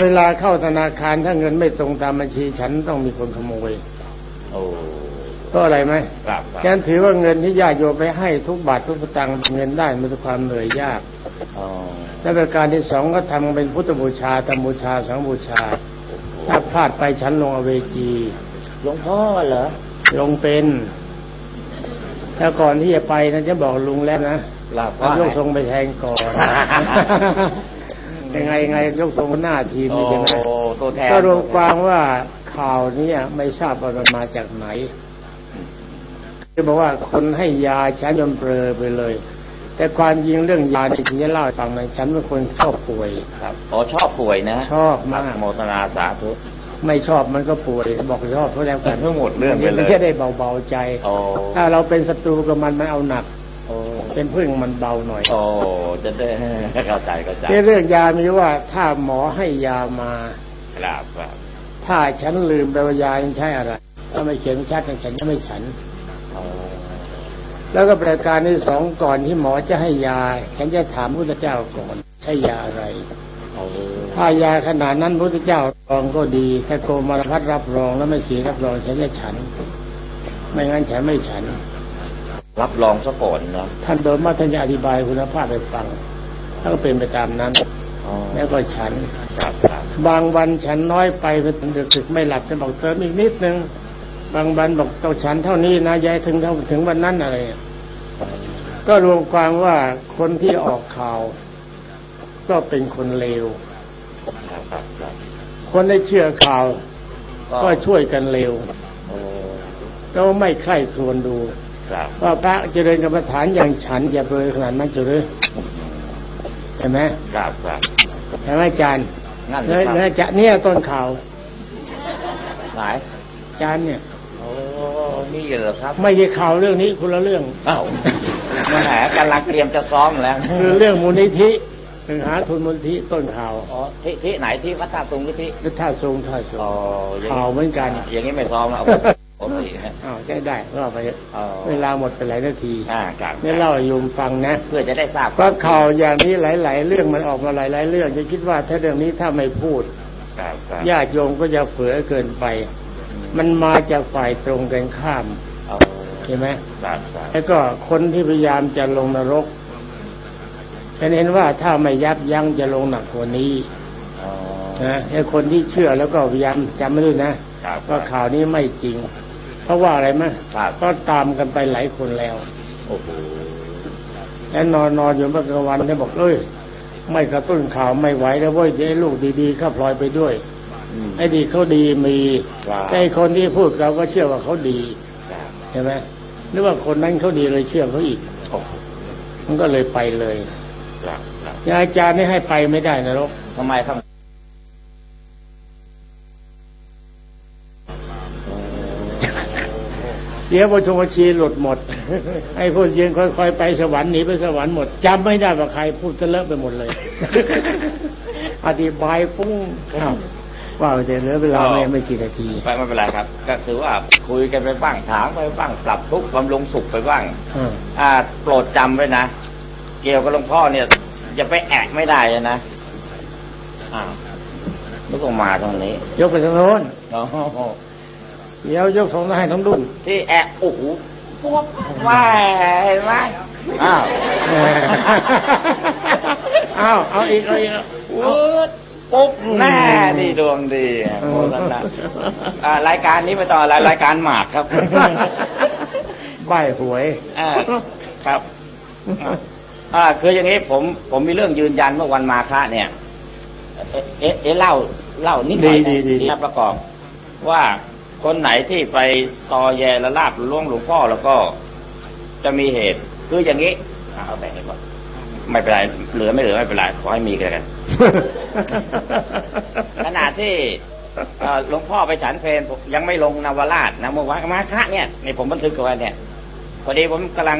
เวลาเข้าธนาคารถ้าเงินไม่ตรงตามบัญชีฉันต้องมีคนขโมยโอ้ก็อะไรไหมครับครับฉะนั้นถือว่าเงินที่ญาติโยมไปให้ทุกบาททุกสตางค์เป็นเงินได้มันเป็นความเหนื่อยยากอ๋อและประการที่สองก็ทำเป็นพุทธบูชาธรรมบูชา สังฆบูชา ถ้าพลาดไปฉันลงอเวจีหลวงพ่อเหรอลงเป็นถ้าก่อนที่จะไปนะจะบอกลุงแล้วนะหลับเอายกทรงไปแทงก่อน ยังไงยังไงยกทรงหน้าทีมโอ้นี่ใช่ไหมตัวแทนก็รวมความว่าข่าวเนี้ไม่ทราบว่ามันมาจากไหนจะบอกว่าคนให้ยาฉันยอมเปลอไปเลย แต่ความจริงเรื่องยาที่ฉันจะเล่าให้ฟังนะฉันเป็นคนชอบป่วยครับอ๋อชอบป่วยนะ ชอบมากครับโมทนาสาธุไม่ชอบมันก็ป่วยบอกชอบเพราะแล้วกันทั้งหมดเรื่องไปเลยมันจะได้เบาๆใจโอ้ถ้าเราเป็นศัตรูกับมันมันเอาหนักโอ้ เป็นพึ่งมันเบาหน่อย โอ้จะได้เข้าใจเข้าใจเรื่องยามีว่าถ้าหมอให้ยามาครับครับถ้าฉันลืมไปว่ายาใช้อะไรถ้าไม่เขียนชัดฉันจะไม่ฉันโอ้แล้วก็ประการที่สองก่อนที่หมอจะให้ยา ฉันจะถามพระเจ้าก่อนใช้ยาอะไรโอ้ถ้ายาขนาดนั้นพระเจ้ารับรองก็ดี ถ้าโกมารพัฒรับรองแล้วไม่เสียรับรองฉันจะฉัน ไม่งั้นฉันไม่ฉัน รับรองซะก่อนเนาะท่านโดยมากท่านจะอธิบายคุณภาพไปฟังถ้าก็เป็นไปตามนั้นอ๋อแล้วก็ฉันครับครับบางวันฉันน้อยไปไปถึงดึกๆไม่หลับจะบอกเติมอีกนิดนึง บางวันบอกต้องฉันเท่านี้นะยายถึงเท่าถึงวันนั้นอะไรเนี่ยก็รวมความว่าคนที่ออกข่าว ก็เป็นคนเลวครับครับครับคนได้เชื่อข่าว ก็ช่วยกันเลวโอ้แล้วไม่ใคร่ครวญดู ครับว่าพระเจริญกรรมฐานอย่างฉันอย่าเบยขนาดนั้นเจริญเห็นไหมครับครับเห็นไหมอาจารย์นั่นเนื้อครับเนื้อจะเนี่ยต้นข่าวไหนอาจารย์เนี่ยโอ้นี่เหรอครับ ไม่ใช่ข่าวเรื่องนี้คนละเรื่องอ้าวมาแหมกำลังเตรียมจะซ้อมแล้วคือเรื่องมูลนิธิคือหาทุนมูลนิธิต้นข่าวอ๋อที่ที่ไหนที่วัดท่าตุงหรือที่หรือท่าทรงท่าทรงอ๋ออย่างข่าวเหมือนกัน อย่างนี้ไม่ซ้อมแล้ว ผมติฮะอ้าวใช้ได้ก็ไปเถอะอ๋อเวลาหมดไปหลายนาทีอ่าครับนี่เล่าให้โยมฟังนะ เพื่อจะได้ทราบเพราะข่าวอย่างนี้หลาย ๆ เรื่องมันออกมาหลาย ๆ เรื่องจะคิดว่าถ้าเรื่องนี้ถ้าไม่พูดครับครับญาติโยมก็จะเฝือเกินไป มันมาจากฝ่ายตรงกันข้ามเอาเห็นไหมครับครับแล้วก็คนที่พยายามจะลงนรกฉันเห็นว่าถ้าไม่ยับยั้งจะลงหนักกว่านี้อ๋อนะไอ้คนที่เชื่อแล้วก็พยายามจำไม่ด้วยนะครับว่าข่าวนี้ไม่จริง เพราะว่าอะไรมั้ยครับก็ตามกันไปหลายคนแล้วโอ้โหแล้วนอนนอนอยู่เมื่อกลางวันเนี่ยบอกเอ้ยไม่กระตุ้นข่าวไม่ไหวแล้วเว้ยจะให้ลูกดีๆเข้าพลอยไปด้วยอืมไอ้ดีเขาดีมีครับแต่ไอ้คนที่พูดเราก็เชื่อว่าเขาดีครับใช่ไหมหรือว่าคนนั้นเขาดีเลยเชื่อเขาอีกโอ้โหมันก็เลยไปเลยครับครับอย่างอาจารย์นี่ให้ไปไม่ได้นรกทำไมครับ เดี๋ยวประชงบัญชีหลุดหมดไอ้พูดยืนค่อยๆไปสวรรค์หนีไปสวรรค์หมดจำไม่ได้ว่าใครพูดจะเลอะไปหมดเลย อธิบายฟุ้งอ้าวว่าไปแต่เหลือเวลาไม่ไม่กี่นาทีไปไม่เป็นไรครับ ก็ถือว่าคุยกันไปบ้างถามไปบ้างปรับทุกข์บำรุงสุขไปบ้างอ่าอ่าโปรดจำไว้นะเกี่ยวกับหลวงพ่อเนี่ยจะไปแอกไม่ได้เลยนะอ้าวนึกออกมาตรงนี้ ยกไปทางโน้นโอ้โห เดี๋ยวยกสองให้ทั้งดุ้งที่แอกโอ้โหปุ๊บว่าเห็นไหมอ้าวแหมอ้าวเอาอีกเอาอีกเอาปุ๊บปุ๊บแน่นี่ดวงดีโมทนาอ่ารายการนี้ไม่ต่ออะไรรายการหมากครับใบหวยอ่าครับอ่าคืออย่างนี้ผมผมมีเรื่องยืนยันเมื่อวันมาฆะเนี่ย เอ๊ะเอ๊ะเอ๊ะเล่าเล่านิดหน่อยนะดีดีดีที่ประกอบ ว่า คนไหนที่ไปตอแยละลาบล่วงหลวงพ่อแล้วก็จะมีเหตุคืออย่างนี้อะเอาแบ่งให้ก่อนไม่เป็นไรเหลือไม่เหลือไม่เป็นไรขอให้มีกันแล้วกันขณะที่เอ่อหลวงพ่อไปฉันเพลนผมยังไม่ลงนวราชนะเมื่อวานมาฆะเนี่ยนี่ผมบันทึกเอาไว้เนี่ยพอดีผมกำลัง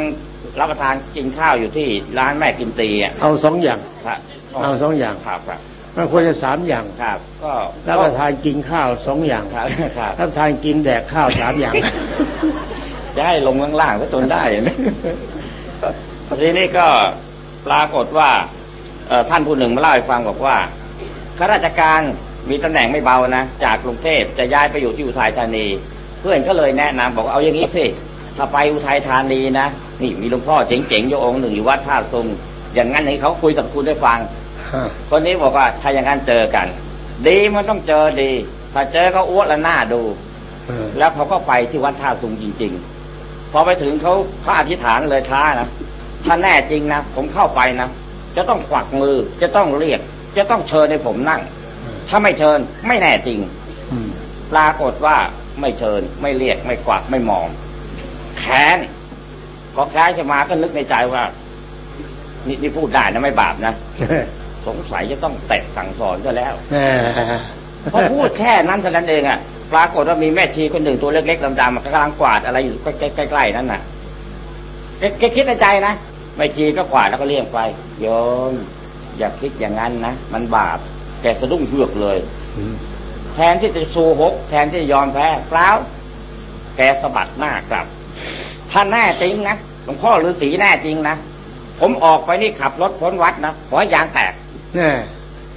รับประทานกินข้าวอยู่ที่ร้านแม่กินตีอะเอาสองอย่างครับเอาสองอย่างครับครับ มันควรจะสามอย่างครับ ก็รับประทานกินข้าวสองอย่างครับครับรับประทานกินแดกข้าวสามอย่างจะให้ลงข้างล่างก็จนได้นะทีนี้ก็ปรากฏว่าเอ่อท่านผู้หนึ่งมาเล่าให้ฟังบอกว่าข้าราชการมีตำแหน่งไม่เบานะจากกรุงเทพจะย้ายไปอยู่ที่อุทัยธานี เพื่อนก็เลยแนะนำบอกเอาอย่างนี้สิถ้าไปอุทัยธานีนะนี่มีหลวงพ่อเจ๋งๆอยู่องค์หนึ่งอยู่วัดท่าซุงอย่างนั้นให้เขาคุยกับคุณได้ฟังฮะ คนนี้บอกว่าถ้าอย่างนั้นเจอกัน ดีมันต้องเจอดี ถ้าเจอก็อ้วนละหน้าดูเออแล้วเขาก็ไปที่วัดท่าซุงจริง ๆ พอไปถึงเขาเขาอธิษฐานเลยท้านะถ้าแน่จริงนะผมเข้าไปนะจะต้องกวักมือจะต้องเรียก จะต้องเชิญให้ผมนั่ง ถ้าไม่เชิญไม่แน่จริงอืมปรากฏว่าไม่เชิญ ไม่เรียก ไม่กวักไม่มอง แค้นพอแค้นจะมาก็นึกในใจว่า นี่นี่พูดได้นะไม่บาปนะ สงสัยจะต้องเตะสั่งสอนก็แล้วแหมพอพูดแค่นั้นเท่านั้นเองอะปรากฏว่ามีแม่ชีคนหนึ่งตัวเล็กๆดำๆกำลังกวาดอะไรอยู่ใกล้ๆนั่นน่ะแกแกคิดในใจนะแม่ชีก็กวาดแล้วก็เลี่ยงไปโยมอย่าคิดอย่างนั้นนะมันบาปแกสะดุ้งเฮือกเลยอืมแทนที่จะสู้หกแทนที่จะยอมแพ้เปล่าแกสะบัดหน้ากลับถ้าแน่จริงนะหลวงพ่อฤาษีแน่จริงนะผมออกไปนี่ขับรถพ้นวัดนะขอให้ยางแตก แน่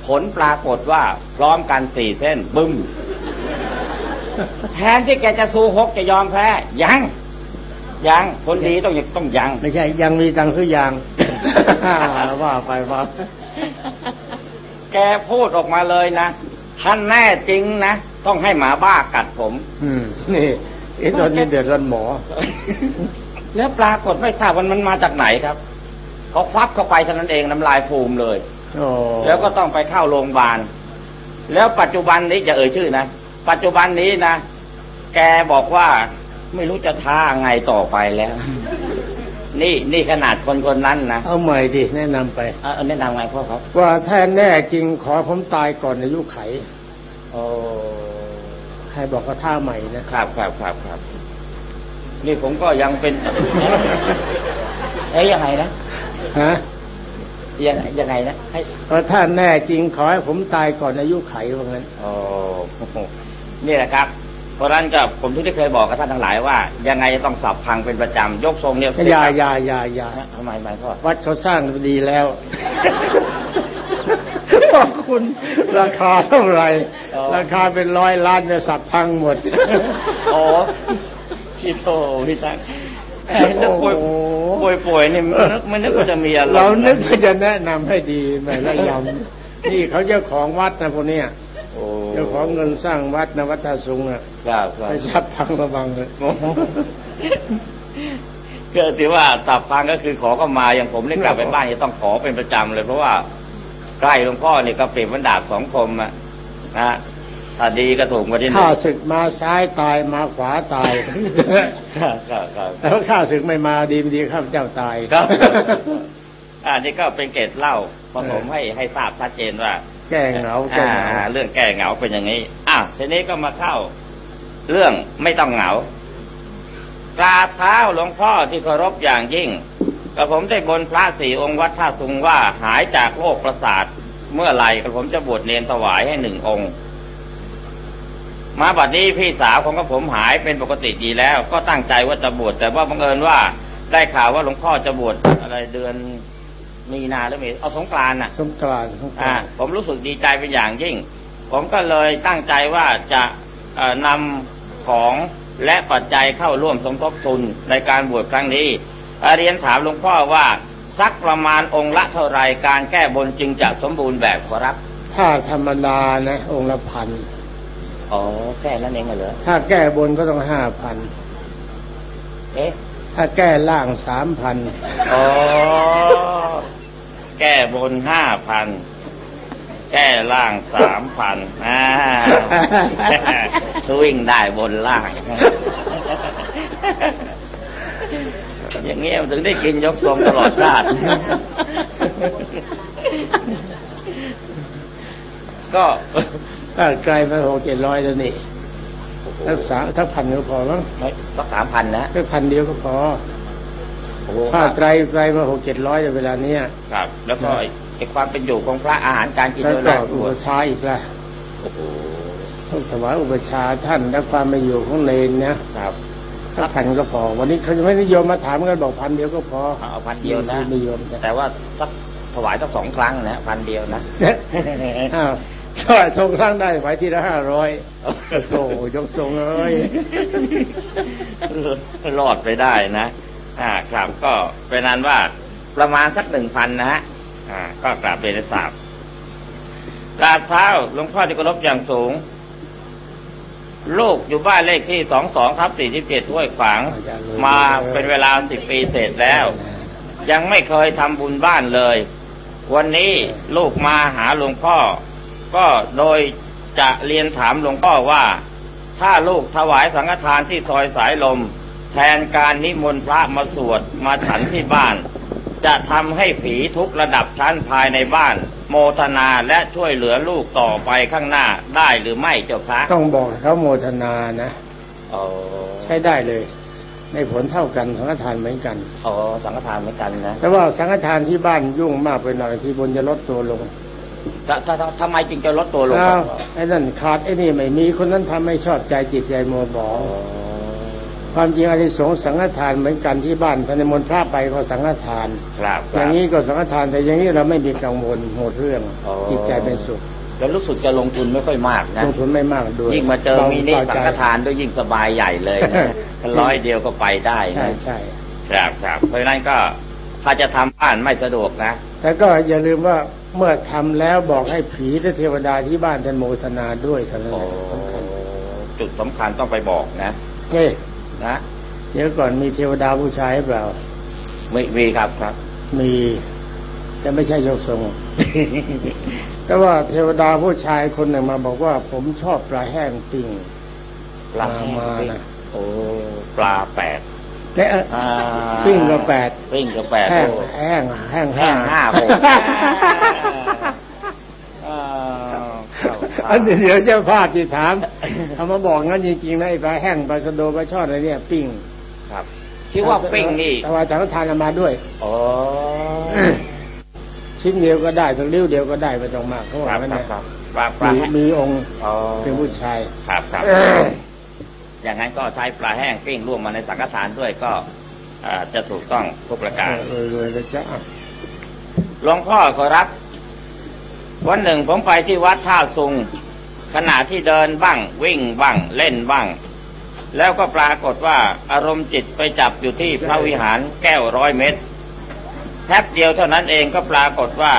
ผลปรากฏว่าพร้อมกันสี่เส้น บึ้ม แทนที่แกจะสู้หกจะยอมแพ้ ยัง ยังคนดีต้องต้องยัง ไม่ใช่ ยังมีตังค์ซื้อยางว่าไปว่าแกพูดออกมาเลยนะท่านแน่จริงนะ ต้องให้หมาบ้ากัดผม อืม นี่ไอ้ตอนนี้เดือดร้อนหมอ แล้วปรากฏไม่ทราบมันมันมาจากไหนครับเขาควับเข้าไปเท่านั้นเองน้ำลายฟูมเลยโอ้ แล้วก็ต้องไปเข้าโรงพยาบาล แล้วปัจจุบันนี้จะเอ่ยชื่อนะ ปัจจุบันนี้นะ แกบอกว่าไม่รู้จะท้าไงต่อไปแล้ว นี่นี่ขนาดคนคนนั้นนะ เอาใหม่ดิแนะนำไปเอาเอาแนะนำไงพ่อครับ ว่าถ้าแน่จริงขอผมตายก่อนอายุไขโอ้ใครบอกว่าท่าใหม่นะครับครับครับครับ นี่ผมก็ยังเป็นเอ้ยยังไงนะฮะ ยังยังไงนะให้ว่าถ้าแน่จริงขอให้ผมตายก่อนอายุไขว่างั้นโอ้นี่แหละครับเพราะฉะนั้นก็ผมที่ได้เคยบอกกับท่านทั้งหลายว่า ยังไงจะต้องสับพังเป็นประจำยกทรงเนี่ยอย่าอย่าอย่าอย่าฮะทำไมไม่พ่อวัดเขาสร้างดีแล้วบอกคุณราคาเท่าไหร่อ๋อราคาเป็นร้อยล้านเนี่ยสับพังหมด โอ้พี่โตพี่ตังเอ้ย นึกป่วยโอ้โหป่วยป่วยนี่มันนึกมันนึกว่าจะมีอะไรเรานึกว่าจะแนะนำให้ดีไม่ละยำนี่เขาเจ้าของวัดนะพวกเนี้ยโอ้เจ้าของเงินสร้างวัดนะวัดท่าสุงอะครับครับให้สับพังระวังเลยโอ้โหก็ถือว่าสับพังก็คือขอเข้ามาอย่างผมได้กลับไปบ้านจะต้องขอเป็นประจำเลย เพราะว่าใกล้หลวงพ่อนี่ก็เปรียบเหมันดาบสองคมอะนะ ถ้าดีก็ถูกมาที่หนึ่ข้างศึกมาซ้ายตายมาขวาตายครับครับครับแต่ว่าข้าศึกไม่มาดีไม่ดีข้าพเจ้าตายครับอันนี้ก็เป็นเกร็ดเล่าผสมให้ให้ทราบชัดเจนว่า แก้เหงาแก้เหงาอ่เรื่องแก้เหงาเป็นอย่างนี้อะทีนี้ก็มาเข้า เรื่องไม่ต้องเหงากราบเท้าหลวงพ่อที่เคารพอย่างยิ่งกระผมได้บนพระสี่องค์วัดท่าสุงว่าหายจากโรคประสาท เมื่อไหร่กระผมจะบวชเนรถวายให้หนึ่งองค์ มาบัดนี้พี่สาวของกระผมหายเป็นปกติดีแล้ว ก็ตั้งใจว่าจะบวชแต่ว่าบังเอิญว่าได้ข่าวว่าหลวงพ่อจะบวชอะไรเดือนมีนาหรือมีเอาสงกรานต์น่ะ สงกรานต์สงกอ่ารานต์ผมรู้สึกดีใจเป็นอย่างยิ่ง ผมก็เลยตั้งใจว่าจะเอ่อนำของและปัจจัยเข้าร่วมสมทบทุนในการบวชครั้งนี้เอ่อเรียนถามหลวงพ่อว่าสักประมาณองค์ละเท่าไรการแก้บนจึงจะสมบูรณ์แบบขอรับ ถ้าธรรมดานะ องค์ละพัน อ๋อแค่นั้นเองเหรอถ้าแก้บนก็ต้องห้าพันเอ๊ะถ้าแก้ล่างสามพันอ๋อแก้บนห้าพันแก้ล่างสามพันอ่าสวิ่งได้บนล่าง อย่างเงี้ยมันถึงได้กินยกทรงตลอดชาติ ก็ ถ้าไกลไปหกเจ็ดร้อยแล้วนี่ถ้าสามถ้าพันก็พอมั้งไม่สักสามพันนะถ้าพันเดียวก็พอโอ้โหถ้าไกลไกลมาหกเจ็ดร้อยเวลาเนี้ยครับ แล้วก็ไอ้ไอ้ความเป็นอยู่ของพระอาหารการกินแล้วด้วยก็นะอุปชฌาย์อีกละโอ้โหต้องถวายอุปชฌาย์ท่านและความไม่อยู่ของเลนนะครับถ้าพันก็พอ วันนี้เขาจะไม่นิยมมาถามกันบอกพันเดียวก็พอเอาพันเดียวนะนิยมจ้ะแต่ว่าสักถวายสักสองครั้งนะพันเดียวนะ อ้าวใช่ทงครั้งได้ไหวทีละห้าร้อยโอ้โหยกทรงเอ้ยรอดไปได้นะ อ่าครับก็เป็นนั้นว่าประมาณสักหนึ่งพันนะฮะอ่า ก็กราบเรียนให้ทราบกราบเท้าหลวงพ่อที่เคารพอย่างสูง ลูกอยู่บ้านเลขที่สองสองทับสี่สิบเจ็ดห้วยขวางมาเป็นเวลาสิบปีเสร็จแล้ว ยังไม่เคยทำบุญบ้านเลย วันนี้ลูกมาหาหลวงพ่อ ก็โดยจะเรียนถามหลวงพ่อว่า ถ้าลูกถวายสังฆทานที่ซอยสายลม แทนการนิมนต์พระมาสวดมาฉันที่บ้าน จะทำให้ผีทุกระดับชั้นภายในบ้าน โมทนาและช่วยเหลือลูกต่อไปข้างหน้าได้หรือไม่เจ้าคะต้องบอกเขาโมทนานะอ๋อใช้ได้เลยในผลเท่ากันสังฆทานเหมือนกัน อ๋อ สังฆทานเหมือนกันนะ แต่ว่าสังฆทานที่บ้านยุ่งมากไปหน่อยที่บนจะลดตัวลงถ้าถ้าถ้า ทำไมจึงจะลดตัวลงแล้ควรับไอ้นั่นขาดไอ้นี่ไม่มีคนนั้นทำไม่ชอบใจจิตใจมัวบออ๋อความจริงอานิสงส์สังฆทานเหมือนกันที่บ้านท่านนิมนต์พระไปก็สังฆทานครับอย่างนี้ก็สังฆทานแต่อย่างนี้เราไม่มีกังวลหมดเรื่องอ๋อจิตใจเป็นสุขแล้วรู้สึกจะลงทุนไม่ค่อยมากนะลงทุนไม่มากด้วยยิ่งมาเจอบมีนี่เบสังใจฆทานด้วยยิ่งสบายใหญ่เลยนะถ้าร้อยเดียวก็ไปได้ใช่นะใช่ครับครับเพราะฉะนั้นก็ถ้าจะทำบ้านไม่สะดวกนะแต่ก็อย่าลืมว่า เมื่อทำแล้วบอกให้ผีและเทวดาที่บ้านท่านโมทนาด้วยเท่านั้นโอ้แหละสำคัญจุดสำคัญต้องไปบอกนะเฮ้ยนะเดี๋ยวก่อนมีเทวดาผู้ชายหรือเปล่า ไม่มีครับครับ มีแต่ไม่ใช่ยกทรงแต่ว่าเทวดาผู้ชายคนหนึ่งมาบอกว่า ผมชอบปลาแห้งปิ้งปลาแห้งมานะโอ้ปลาแปด และเอ่ออ่าปิ้งก็แปดปิ้งก็แปดแห้งโอ้แห้งแห้งแห้งห้าหกอ่าเข้าทางอันเดี๋ยวเจ้าภาพที่ถามเขามาบอกงั้นจริงๆนะไอ้ปลาแห้งปลากระโดปลาช่อนอะไรเนี่ยปิ้งครับคิดว่าปิ้งนี่แต่ว่าสังฆทานเอามาด้วยอ๋อชิ้นเดียวก็ได้สักริ้วเดียวก็ได้ไม่ต้องมากเขาคบอรักบงั้นครับนะครับปลาปลามีแห้งมีองค์อ๋อเป็นผู้ชายครับครับ อย่างนั้นก็ใช้ปลาแห้งปิ้งร่วมมาในสังฆทานด้วยก็อ่าจะถูกต้องทุกประการเออรวยแล้วจ้ะอะหลวงพ่อขอรับ วันหนึ่งผมไปที่วัดท่าซุง ขณะที่เดินบ้าง วิ่งบ้างเล่นบ้าง แล้วก็ปรากฏว่าอารมณ์จิตไปจับอยู่ที่พระวิหารแก้วร้อยเมตรแป๊บเดียวเท่านั้นเองก็ปรากฏว่า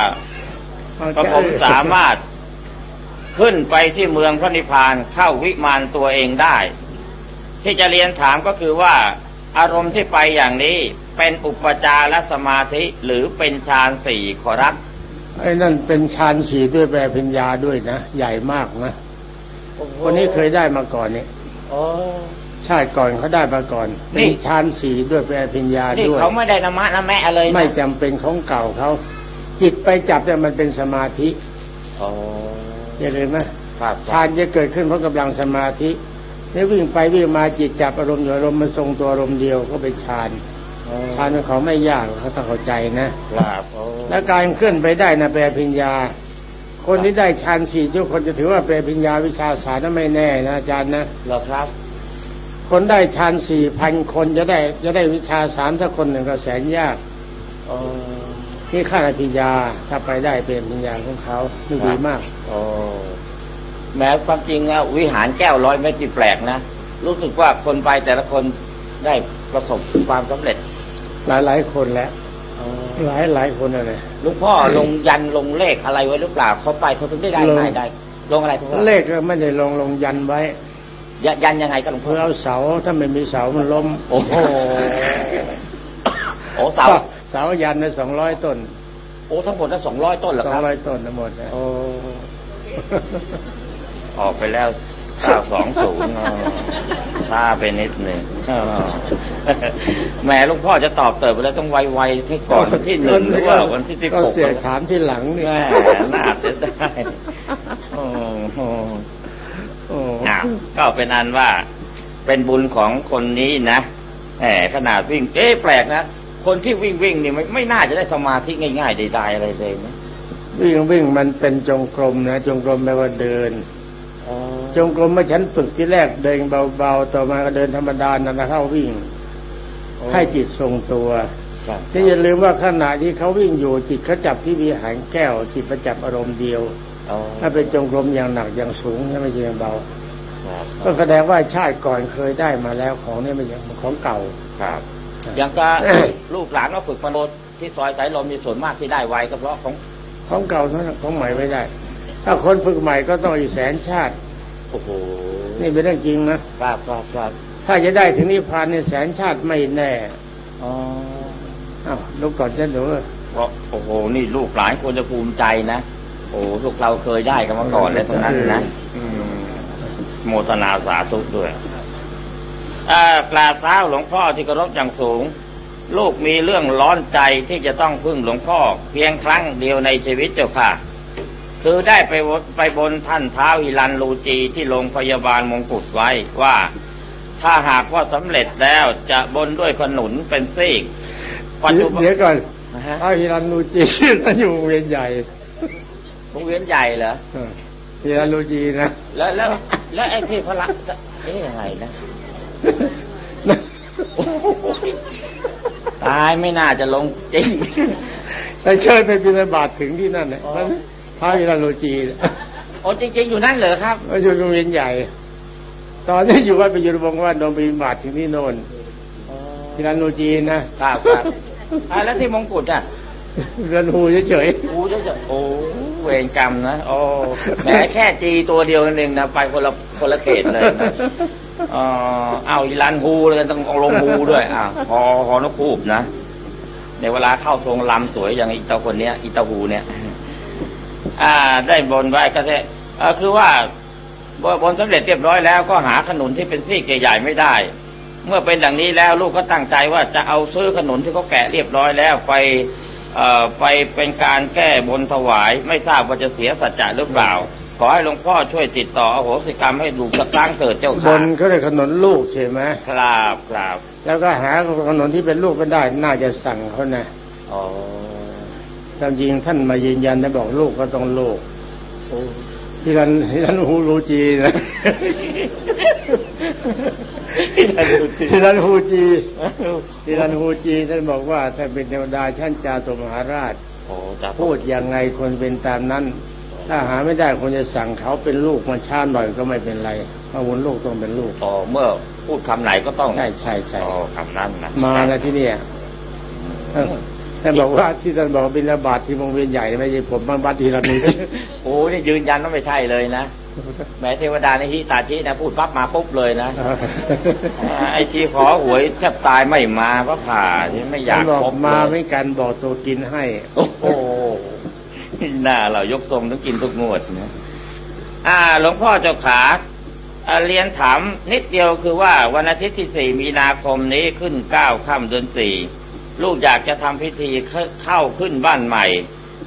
ก็ผมสามารถขึ้นไปที่เมืองพระนิพพานเข้าวิมานตัวเองได้ ที่จะเรียนถามก็คือว่า อารมณ์ที่ไปอย่างนี้เป็นอุปจารสมาธิหรือเป็นฌานสี่ขอรับไอ้นั่นเป็นฌานสีด้วยแปลพิญญาด้วยนะ ใหญ่มากนะคนนี้เคยได้มาก่อนนี่โอ้ชาติก่อนเขาได้มาก่อนนี่เป็นฌานสีด้วยแปลพิญญานี่ด้วยเขาไม่ได้นมะนะแม่อะไรนะไม่จำเป็นของเก่าเขาจิตไปจับเนี่ยมันเป็นสมาธิโอ้อย่าลืมนะครับฌานจะเกิดขึ้นเพราะกำลังสมาธิ นี่วิ่งไปวิ่งมาจิตจับอารมณ์อยู่อารมณ์มันทรงตัวอารมณ์เดียวก็เป็นฌานฌานของเขาไม่ยากหรอกเขาต้องเข้าใจนะครับโอ้และการเคลื่อนไปได้นะแปลพิญญา คนที่ได้ฌานสี่ทุกคนจะถือว่าแปลพิญญาวิชาศาสตร์นั้นไม่แน่นะอาจารย์นะเหรอครับ คนได้ฌานสี่พันคนจะได้จะได้วิชาสามถ้าคนหนึ่งก็แสนยากโอ้นี่ค่าอภิญญาถ้าไปได้เป็นปัญญาของเขานี่ดีมากโอ้ แม้ความจริงอะวิหารแก้วร้อยเมตรที่แปลกนะ รู้สึกว่าคนไปแต่ละคนได้ประสบความสำเร็จ หลายหลายๆคนแล้วหลายหลายๆคนอะไรหลวงพ่อลงยันลงเลขอะไรไว้หรือเปล่าเขาไปเขาถึงได้ได้ลงได้ได้ ลงอะไรทุกเลขก็ไม่ได้ลงลงยันไว้ยันยันยังไงก็หลวงพ่อเพื่อเอาเสาถ้าไม่มีเสามันล้ม โอ้โหโอ้เสาเสายันในสองร้อยต้น โอ้ทั้งหมดทั้งสองร้อยต้นเหรอสอคงรับร้อยต้นทั้งหมดนะโอ้ ออกไปแล้วเก้าสองศูนย์ช้าไปนิดหนึ่งแหมหลุงพ่อจะตอบเติบไปแล้วต้องไวๆให้ก่อนวันที่หนึ่งหรือว่าวันที่สิบก็หกเสียถามที่หลังนี่แม่น่าจะได้โอ้โหโอ้อะก็เป็นอันว่าเป็นบุญของคนนี้นะแหมขนาดวิ่ง เอ๊ะแปลกนะ คนที่วิ่งวิ่งนี่ไม่ไม่น่าจะได้สมาธิง่ายๆใดๆอะไรเลยนะวิ่งวิ่งมันเป็นจงกรมนะจงกรมแปลว่าเดิน จงกรมเมื่อฉันฝึกที่แรกเดินเบาๆต่อมาก็เดินธรรมดานั่นนะเข้าวิ่ง ให้จิตทรงตัวครับที่อย่าลืมว่าขณะที่เขาวิ่งอยู่จิตเขาจับที่วิหารแก้ว จิตประจับอารมณ์เดียวอ๋อถ้าเป็นจงกรมอย่างหนักอย่างสูงไม่ใช่อย่างเบาครับก็แสดงว่าชาติก่อนเคยได้มาแล้วของนี่ไม่ใช่ของเก่าครับอย่างก็ลูกหลานก็ฝึกมโนที่ซอยสายลมมีส่วนมากที่ได้ไวก็เพราะของของเก่าเท่านั้นของใหม่ไม่ได้ ถ้าคนฝึกใหม่ก็ต้องอีกแสนชาติ โอ้โห นี่เป็นเรื่องจริงนะครับครับครับถ้าจะได้ถึงนิพพานในแสนชาติไม่แน่ อ๋ออ้าวลูกก่อนจะดูเพราะโอ้โห นี่ลูกหลานควรจะภูมิใจนะ โอ้พวกเราเคยได้กันมาก่อนเลยตอนนั้นนะอืมโมทนาสาธุด้วยอ่ากราบเท้าหลวงพ่อที่เคารพอย่างสูง ลูกมีเรื่องร้อนใจที่จะต้องพึ่งหลวงพ่อ เพียงครั้งเดียวในชีวิตเจ้าค่ะ คือได้ไปวไปบนท่านเท้าฮิรันลูจีที่โรงพยาบาลมงกุฎไว้ว่า ถ้าหากว่าสำเร็จแล้วจะบนด้วยขนุนเป็นซีกปัจจุบันเดี๋ยวก่อนนะฮะพระฮิรันนูจีนั่นอยู่วงเวียนใหญ่วงเวียนใหญ่เหรอเออฮิรันนูจีนะแล้วแล้วแล้วไอ้ที่พระเอ๊ะยังไงนะตายไม่น่าจะลงจริงไปเชิญไปบิณฑบาตถึงที่นั่นเนี่ยอ๋อ พระฮิรันนูจีเนี่ยโอ้จริง ๆ อยู่นั่นเหรอครับก็อยู่โรงเรียนใหญ่ ตอนนี้อยู่วัดประยุรวงศ์ว่าโดนบิณฑบาตถึงที่โน่นฮิรันนูจีนะ ครับครับอ่าแล้วที่มงกุฎอะเรือนหูเฉยโอ้จะจะโอ้เวรกรรมนะโอ้แหมแค่จีตัวเดียวนั่นเองนะไปคนละคนละเขตเลยนะเออเอาอีรันฮูเลยต้องเอาลงฮูด้วย อ่าพอพอนกคูบนะในเวลาเข้าทรงลำสวยอย่างอีตาคนเนี้ยอีตาหูเนี่ย อ่า ได้บนไว้ก็แค่เอ่อคือว่าบนสำเร็จเรียบร้อยแล้วก็หาขนุนที่เป็นซี่ใหญ่ๆไม่ได้ เมื่อเป็นดังนี้แล้วลูกก็ตั้งใจว่าจะเอาซื้อขนุนที่เขาแกะเรียบร้อยแล้วไปเอ่อไปเป็นการแก้บนถวาย ไม่ทราบว่าจะเสียสัจจะหรือเปล่า ขอให้หลวงพ่อช่วยติดต่ออโหสิกรรมให้ลูกสักครั้งเถิดเจ้าๆบค่ะนเขาเรียกขนนลูกใช่ไหมครับครับแล้วก็หาขนนที่เป็นลูกไม่ได้ น่าจะสั่งเขานะอ๋อ ตามจริงท่านมายืนยันได้บอกลูกก็ต้องลูกฮิรันฮิรันฮูรูจีนะฮิรันฮูจีฮิรันฮูจีท่านบอกว่าถ้าเป็นเทวดาชั้นจาตุมหาราชโอ้จะพูดยังไงคนเป็นตามนั้น ถ้าหาไม่ได้คนจะสั่งเขาเป็นลูกมันช้าหน่อยก็ไม่เป็นไรเพราะวนลูกต้องเป็นลูกต่อเมื่อพูดคำไหนก็ต้องใช่ใช่ใช่อ๋อคำนั้นนะมาแล้วที่เนี่ยเออ ท่านบอกว่าที่ท่านบอกเป็นระบาดที่วงเวียนใหญ่ไม่ใช่ผมมันบัตรทีละนี้โอ้นี่ยืนยันว่าไม่ใช่เลยนะแหม้เทวดาในฮิตาชินะพูดปั๊บมาปุ๊บเลยนะไอ้ที่ขอหวยแทบตายไม่มาพระผ่าที่ไม่อยากท่นบอกพบมาเลยไม่กันบอกตัวกินให้ โอ้โหหน้าเรายกทรงต้องกินทุกงวดนะอ่าหลวงพ่อเจ้าขาอ่าเรียนถามนิดเดียวคือว่าวันอาทิตย์ที่สี่มีนาคมนี้ขึ้นเก้าค่ำเดือนสี่ ลูกอยากจะทำพิธีเข้าขึ้นบ้านใหม่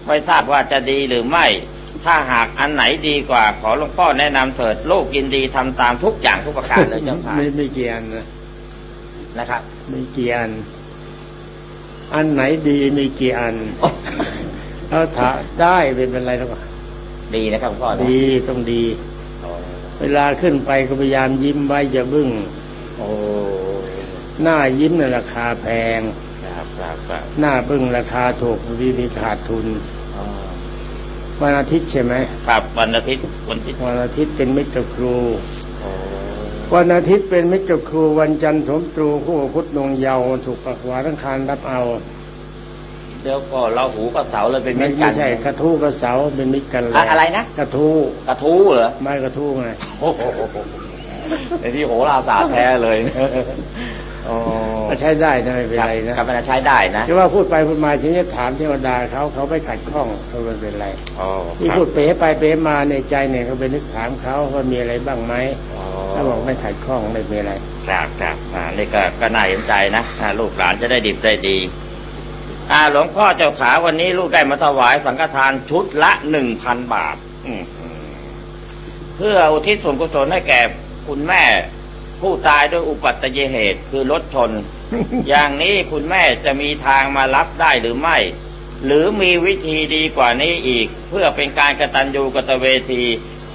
ไม่ทราบว่าจะดีหรือไม่ ถ้าหากอันไหนดีกว่า ขอหลวงพ่อแนะนำเถิดลูกยินดีทำตามทุกอย่างทุกประการเลยเจ้าค่ะไม่ไม่เกี่ยนนะนะครับ ไม่เกี่ยนอันไหนดีมีกี่อันเอาถาได้เป็นเป็นไรแล้วก็ดีนะครับหลวงพ่อนะดีต้องดีอ๋อเวลาขึ้นไปก็พยายามยิ้มไว้อย่าบึ้งโอ้หน้ายิ้มในราคาแพง หน้าบึ้งราคาถูกดีมีขาดทุนอ๋อวันอาทิตย์ใช่ไหมครับวันอาทิตย์วันที่วันอาทิตย์เป็นมิตรกับครูโอ้วันอาทิตย์เป็นมิตรกับครูวันจันทร์สมตรูคู่กับพุทธนงเยาว์ถูกปักหวาทั้งคานรับเอาเดี๋ยวก็เราหูกับเสาเลยเป็นไม่มิตรกัไม่นใช่กระทู้กระเสาเป็นมิตรกันเลยอะอะไรนะกระทู้กระทู้เหรอไม้กระทู้ไงโอ้โหในที่โหราศาสตร์แท้เลยโอ้ ก็ใช้ได้นะไม่เป็นไรนะครับมันใช้ได้นะที่ว่าพูดไปพูดมาทีนี้ถามเทวดาเขาเขาไม่ขัดข้องเขาไม่เป็นไรอ๋อที่ครับพูดเป๋ไปเป๋มาในใจเนี่ยเขาไปนึกถามเขาว่ามีอะไรบ้างไหมอ๋อถ้าบอกไม่ขัดข้องไม่มีอะไรครับครับอ่านี่ก็ก็น่าเห็นใจนะอ่าลูกหลานจะได้ดิบได้ดีอ่าหลวงพ่อเจ้าขาวันนี้ลูกได้มาถวายสังฆทานชุดละหนึ่งพันบาทอืมเพื่ออุทิศส่วนกุศลให้แก่คุณแม่ ผู้ตายด้วยอุบัติเหตุคือรถชน อย่างนี้คุณแม่จะมีทางมารับได้หรือไม่ หรือมีวิธีดีกว่านี้อีก เพื่อเป็นการกตัญญูกตเวที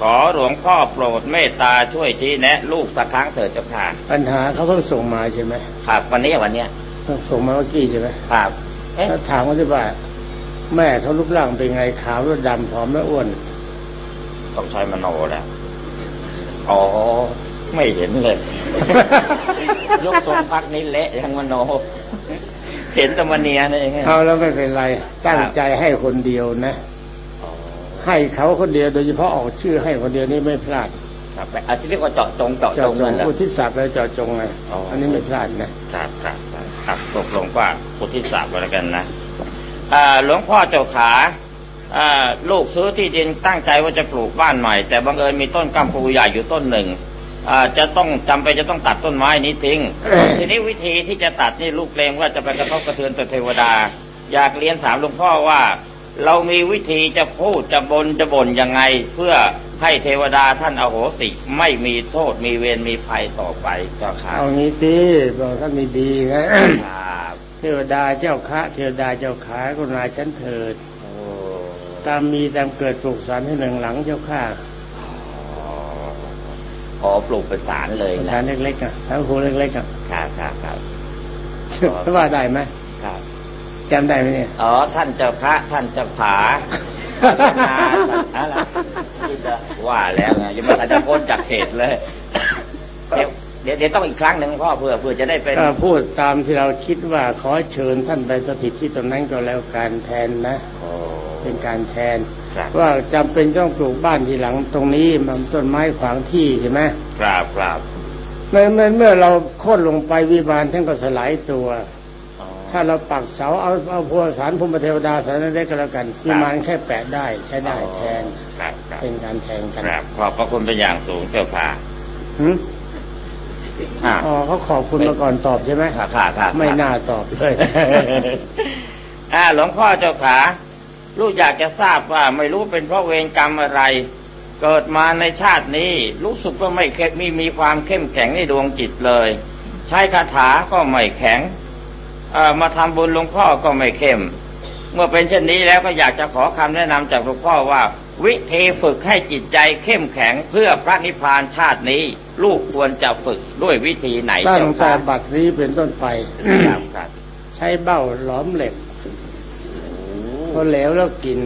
ขอหลวงพ่อโปรดเมตตาช่วยชี้แนะ ลูกสักครั้งเถิดเจ้าค่ะปัญหาเขาเพิ่งส่งมาใช่ไหมครับวันนี้วันเนี้ยเพิ่งส่งมาเมื่อกี้ใช่ไหมครับเอ๊ะถ้าถามว่าที่ว่า แม่เขารูปร่างเป็นไงขาวหรือดำผอมหรืออ้วนต้องใช้มโนแหละอ๋อ ไม่เห็นเลยยกทรงพักนี้เละยังมโน เห็นแตะมเนียนี่เองเอาแล้วไม่เป็นไร ตั้งใจให้คนเดียวนะอ๋อให้เขาคนเดียวโดยเฉพาะออกชื่อให้คนเดียวนี่ไม่พลาดครับแต่อาที่เรียกว่าเจาะจงเจาะจเจาะงจงนั่นแหละอุทิศศัพท์และเจาะจงไงอ๋ออัอันนี้ไม่พลาดนะครับครับครับครับตกลงว่าอุทิศศัพท์ก็แล้วกันนะอ่าหลวงพ่อเจ้าขาอ่าลูกซื้อที่ดินตั้งใจว่าจะปลูกบ้านใหม่ แต่บังเอิญมีต้นกัมพูใหญ่อยู่ต้นหนึ่งอ่า จะต้องจำไปนจะต้องตัดต้นไม้นี้ทิ้ง ทีนี้วิธีที่จะตัดนี่ลูกเกรงว่าจะไปกระทบกระเทือนต่อเทวดา อยากเรียนถามหลวงพ่อว่า เรามีวิธีจะพูดจะบนจะบ่นยังไง เพื่อให้เทวดาท่านอโหสิไม่มีโทษมีเวรมีภัยต่อไปเจ้าค่ะเอางี้ดีบอกท่านมีดีนะครับเทวดาเจ้าคะเทวดาเจ้าขากรุณาฉันเถิดโอ้ตามมีตามเกิดปลูกสารให้หนึ่งหลังเจ้าข้าข อปลูกเป็นสารเลยสานะรเล็กๆอะทั้งคูเล็กๆอะครับครับครับว่าได้ไหมครับจำได้ไหมเนี่ยอ๋อท่านเจ้าพระท่านเจ้าผานาอะไรที่จะว่าแล้วไงยังไม่ทันจะพ้นจากเหตุเลยเดี๋ยวเดี๋ยวเดี๋ยวต้องอีกครั้งหนึ่งพ่อเพื่อเพื่อจะได้เป็นก็พูดตามที่เราคิดว่าขอเชิญท่านไปสถิตที่ตรงนั้นก็แล้วการแทนนะโอ้เป็นการแทนครับ ว่าจำเป็นต้องปลูกบ้านทีหลังตรงนี้มันต้นไม้ขวางที่ใช่ไหมครับครับเมื่อเมื่อเมื่อเราโค่นลงไปวิบาลท่านก็สลายตัวอ๋อถ้าเราปักเสาเอาเอาพวกสารภูมิเทวดาสารเล็กก็แล้วกันวิมานแค่แปะได้ใช้ได้แทนครับครับเป็นการแทนกันครับขอบพระคุณเป็นอย่างสูงเจ้าค่ะหืมอ่าอ๋อเขาขอบคุณมาก่อนตอบใช่ไหมค่ะค่ะค่ะไม่น่าตอบเลยอ่าหลวงพ่อเจ้าขา ลูกอยากจะทราบว่าไม่รู้เป็นเพราะเวรกรรมอะไร เกิดมาในชาตินี้ รู้สึกว่าไม่เข้มมีมีความเข้มแข็งในดวงจิตเลย ใช้คาถาก็ไม่แข็งเอ่อมาทำบุญหลวงพ่อก็ไม่เข้ม เมื่อเป็นเช่นนี้แล้วก็อยากจะขอคำแนะนำจากหลวงพ่อว่า วิธีฝึกให้จิตใจเข้มแข็งเพื่อพระนิพพานชาตินี้ ลูกควรจะฝึกด้วยวิธีไหนตั้งเจ้าแต่ค่ะบัดนี้เป็นต้นไปครับครับใช้เบ้าหลอมเหล็ก พอเหลวแล้วกิน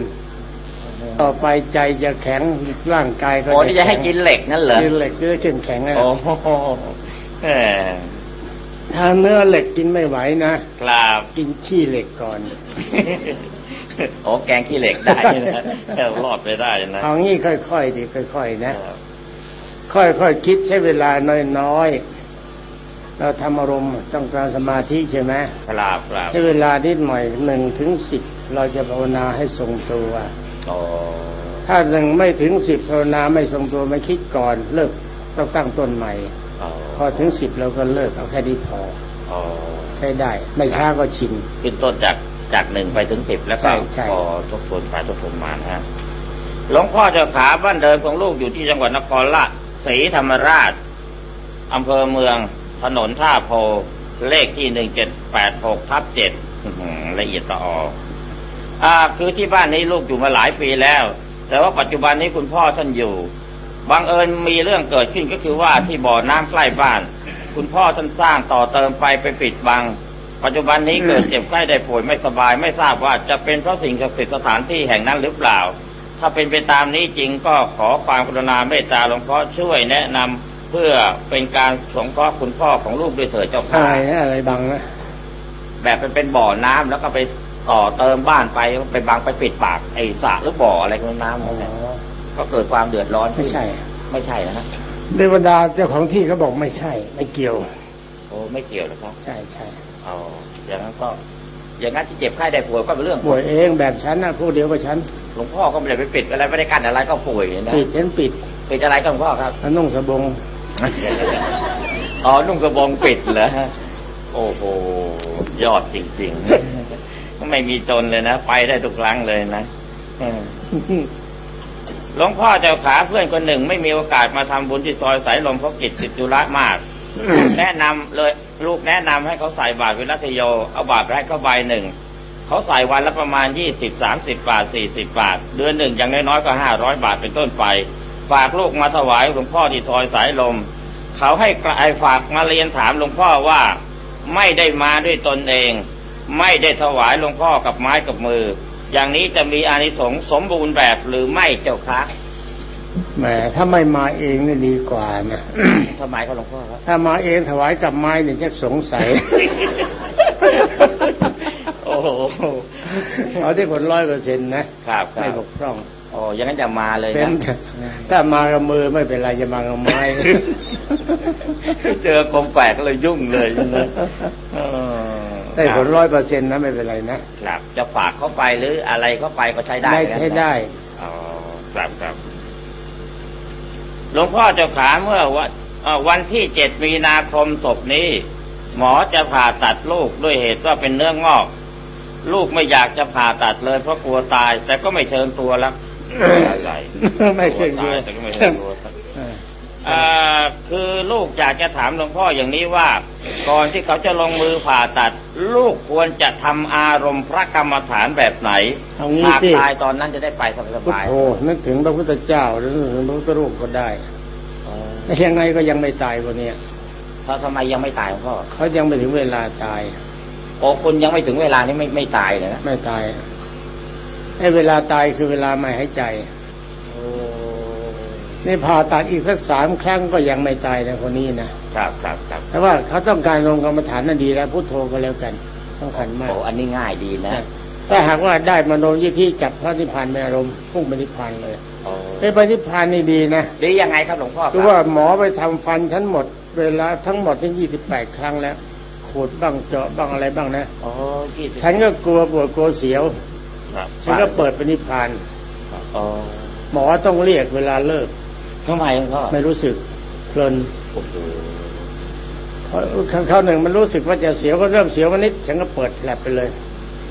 ต่อไปใจจะแข็งร่างกายก็โอ้นี่จะให้กินเหล็กนั่นเหรอกินเหล็กจะได้เข้มแข็งนะโอ้โหแหมถ้าเนื้อเหล็กกินไม่ไหวนะครับกินขี้เหล็กก่อนโอ้แกงขี้เหล็กได้นะแค่รอดไปได้นะเอางี้ค่อยๆดิค่อยๆนะค่อยๆคิดใช้เวลาน้อยๆเราทำอารมณ์ต้องการสมาธิใช่ไหมครับครับใช้เวลานิดหน่อยหนึ่งถึงสิบ เราจะภาวนาให้ทรงตัวโอ้ถ้าหนึ่งไม่ถึงสิบภาวนาไม่ทรงตัวไม่คิดก่อนเลิกต้องตั้งต้นใหม่โอ้พอถึงสิบเราก็เลิกเอาแค่นี้พอโอ้ใช้ได้ ไม่ช้าก็ชินขึ้นต้นจากจากหนึ่งไปถึงสิบแล้วก็ใช่ใช่พอทบทวนไปทบทวนมานะฮะหลวงพ่อเจ้าขาบ้านเดิมของลูกอยู่ที่จังหวัดนครราชศรีธรรมราชอำเภอเมืองถนนท่าโพเลขที่หนึ่งเจ็ดแปดหกทับเจ็ดละเอียดละออ อ่าคือที่บ้านนี้ลูกอยู่มาหลายปีแล้ว แต่ว่าปัจจุบันนี้คุณพ่อท่านอยู่บังเอิญมีเรื่องเกิดขึ้นก็คือว่าที่บ่อน้ำใกล้บ้าน คุณพ่อท่านสร้างต่อเติมไปไปปิดบัง ปัจจุบันนี้เกิดเจ็บไข้ได้ป่วยไม่สบาย ไม่ทราบว่าจะเป็นเพราะสิ่งศักดิ์สิทธิ์สถานที่แห่งนั้นหรือเปล่า ถ้าเป็นไปตามนี้จริงก็ขอความกรุณาเมตตาหลวงพ่อช่วยแนะนำเพื่อเป็นการสงเคราะห์คุณพ่อของลูกด้วยเถิดเจ้าอะค่ะไรนะอะไรบังนะแบบเป็นเป็นบ่อน้ำแล้วก็ไป ต่อเติมบ้านไปไปบังไปปิดปากไอ้สระหรือบ่ออะไรของน้ำอ๋อนั่นแหละก็เกิดความเดือดร้อนไม่ใช่ ไม่ใช่นะฮะเทวดาเจ้าของที่เขาบอกไม่ใช่ ไม่เกี่ยว โอ้ไม่เกี่ยวนะครับ ใช่ใช่อ๋ออย่างนั้นก็อย่างนั้นที่เจ็บไข้ได้ป่วยก็เป็นเรื่องป่วยเองแบบฉันนะพวกเดียวกับฉันหลวงพ่อก็ไม่ได้ไปปิดอะไรไม่ได้กั้นอะไรก็ป่วยนะปิดฉันปิดปิดอะไรก็หลวงพ่อครับแล้วนุ่งสบงอ๋อนุ่งกระบองปิดเหรอโอ้โหยอดจริงๆ ไม่มีจนเลยนะ ไปได้ทุกครั้งเลยนะอืมหลวงพ่อเจ้าขาเพื่อนคนหนึ่ง ไม่มีโอกาสมาทำบุญที่ซอยสายลมเพราะกิจติดธุระมาก แนะนำเลยลูกแนะนำให้เขาใส่บาตรวิรัตโยเอาบาตรไปให้เขาใบหนึ่งเขาใส่วันละประมาณยี่สิบสามสิบบาทสี่สิบบาท เดือนหนึ่งอย่างน้อยๆก็ห้าร้อยบาทเป็นต้นไป ฝากลูกมาถวายหลวงพ่อที่ซอยสายลม เขาให้กลายฝากมาเรียนถามหลวงพ่อว่าไม่ได้มาด้วยตนเอง ไม่ได้ถวายหลวงพ่อกับไม้กับมือ อย่างนี้จะมีอานิสงส์สมบูรณ์แบบหรือไม่เจ้าคะแหมถ้าไม่มาเองนี่ดีกว่านะทำไมครับหลวงพ่อครับถ้ามาเองถวายกับไม้เนี่ยจะสงสัย โอ้โหเอาที่ผลร้อยเปอร์เซ็นต์นะครับครับไม่บกพร่องโอ้อยังงั้นจะมาเลยเป็นนะถ้ามากับมือไม่เป็นไรจะมากับไม้เจอคมแปลกก็เลยยุ่งเลยนะเออ ได้ผลร้อยเปอร์เซ็นต์นะไม่เป็นไรนะครับ จะฝากเข้าไปหรืออะไรเข้าไปก็ใช้ได้ได้นะใช้ได้อ๋อครับครับหลวงพ่อเจ้าขาเมื่อวันเอ่อวันที่เจ็ดมีนาคมศพนี้ หมอจะผ่าตัดลูกด้วยเหตุว่าเป็นเนื้องอก ลูกไม่อยากจะผ่าตัดเลยเพราะกลัวตาย แต่ก็ไม่เชิญตัวแล้วอะไรไม่เชิญกลัตัววตายแต่ก็ไม่เชิญตัวสักอ่า คือลูกอยากจะถามหลวงพ่ออย่างนี้ว่า ก่อนที่เขาจะลงมือผ่าตัด ลูกควรจะทำอารมณ์พระกรรมฐานแบบไหนเอางี้หากสิตายตอนนั้นจะได้ไปสพุทบายโธนึกถึงพระพุทธเจ้าหรือนึกถึงพระพุทธรูปก็ได้ๆอ๋อแต่ยังไงก็ยังไม่ตายวันนี้ยถ้าทำไมยังไม่ตายหลวงพ่อเขายังไม่ถึงเวลาตายโอ้คุณยังไม่ถึงเวลานี้ไม่ไม่ตายเลยนะไม่ตายไอ้เวลาตายคือเวลาไม่หายใจ นี่ผ่าตัดอีกสักสามครั้งก็ยังไม่ตายนะคนนี้นะครับครับครับแต่ว่าเขาต้องการลงกรรมฐานนั่นดีแล้วพุทโธก็แล้วกันสำคัญมากโอ้อันนี้ง่ายดีนะถ้าหากว่าได้มโนยิทธิจับพระนิพพานเป็นอารมณ์พุ่งไปนิพพานเลยโอ้ไอ้ไปนิพพานนี่ดีนะดียังไงครับหลวงพ่อคคือรับว่าหมอไปทำฟันฉันหมด เวลาทั้งหมดทั้งยี่สิบแปดครั้งแล้วขูดบ้างเจาะบ้างอะไรบ้างนะโอ้ยี่สิบฉันก็กลัวปวดกลัวเสียวครับฉันก็เปิดไปนิพพานโอ้หมอต้องเรียกเวลาเลิก ทำไมหลวงพ่อไม่รู้สึกเพลินโอ้โหเพราะครั้งคราวหนึ่งมันรู้สึกว่าจะเสียวก็เริ่มเสียวมานิดฉันก็เปิดแลบไปเลย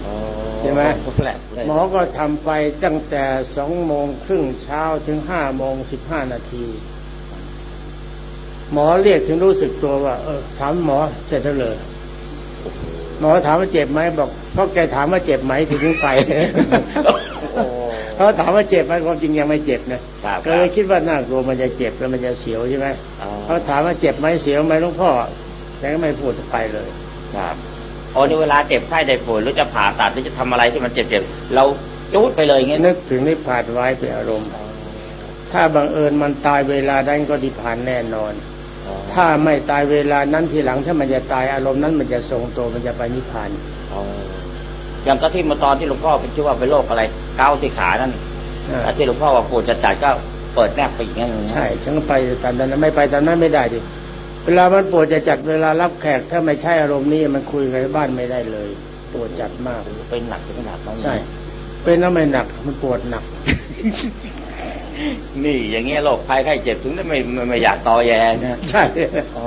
โอ้ใช่ไหมแปลกเลยหมอก็ทำไปตั้งแต่สองโมงครึ่งเช้าถึงห้าโมงสิบห้านาที หมอเรียกถึงรู้สึกตัวว่า เออถามหมอเสร็จแล้วเลยหมอถามว่าเจ็บไหมบอกเพราะแกถามว่าเจ็บไหมถึงถึงไปโอ้ เขาถามว่าเจ็บไหมความจริงยังไม่เจ็บนะครับก็เลยคิดว่าน่ากลัวมันจะเจ็บแล้วมันจะเสียวใช่ไหมอ๋อเขาถามว่าเจ็บไหมเสียวไหมหลวงพ่อแต่ก็ไม่พูดไปเลยครับโอ้นี่เวลาเจ็บไข้ได้ป่วยหรือจะผ่าตัดหรือจะทำอะไรที่มันเจ็บๆเราจุดไปเลยอย่างเงี้ยนึกถึงนิพพานไว้เป็นอารมณ์ ถ้าบังเอิญมันตายเวลานั้นก็นิพพานแน่นอนถ้าไม่ตายเวลานั้นทีหลังถ้ามันจะตายอารมณ์นั้นมันจะทรงตัวมันจะไปนิพพาน อ๋ออย่างก็ที่เมาตอนที่หลวงพ่อเป็นชื่อว่าเป็นโรคอะไรเกาที่ขานั่นอ่าแล้วที่หลวงพ่อว่าปวดจะจัดก็เปิดแนบไปอย่างนั้นใช่ฉันก็ไปตามนั้นไม่ไปตามนั้นไม่ได้ดิเวลามันปวดจะจัดเวลารับแขกถ้าไม่ใช่อารมณ์นี้มันคุยกับบ้านไม่ได้เลยปวดจัดมากเป็นหนักถึงขนาดนั้นใช่ เป็นแล้วไม่หนัก มันปวดหนัก นี่อย่างเงี้ยโรคภัยไข้เจ็บถึงได้ไม่ไม่ไม่อยากตอแยนะใช่อ๋อ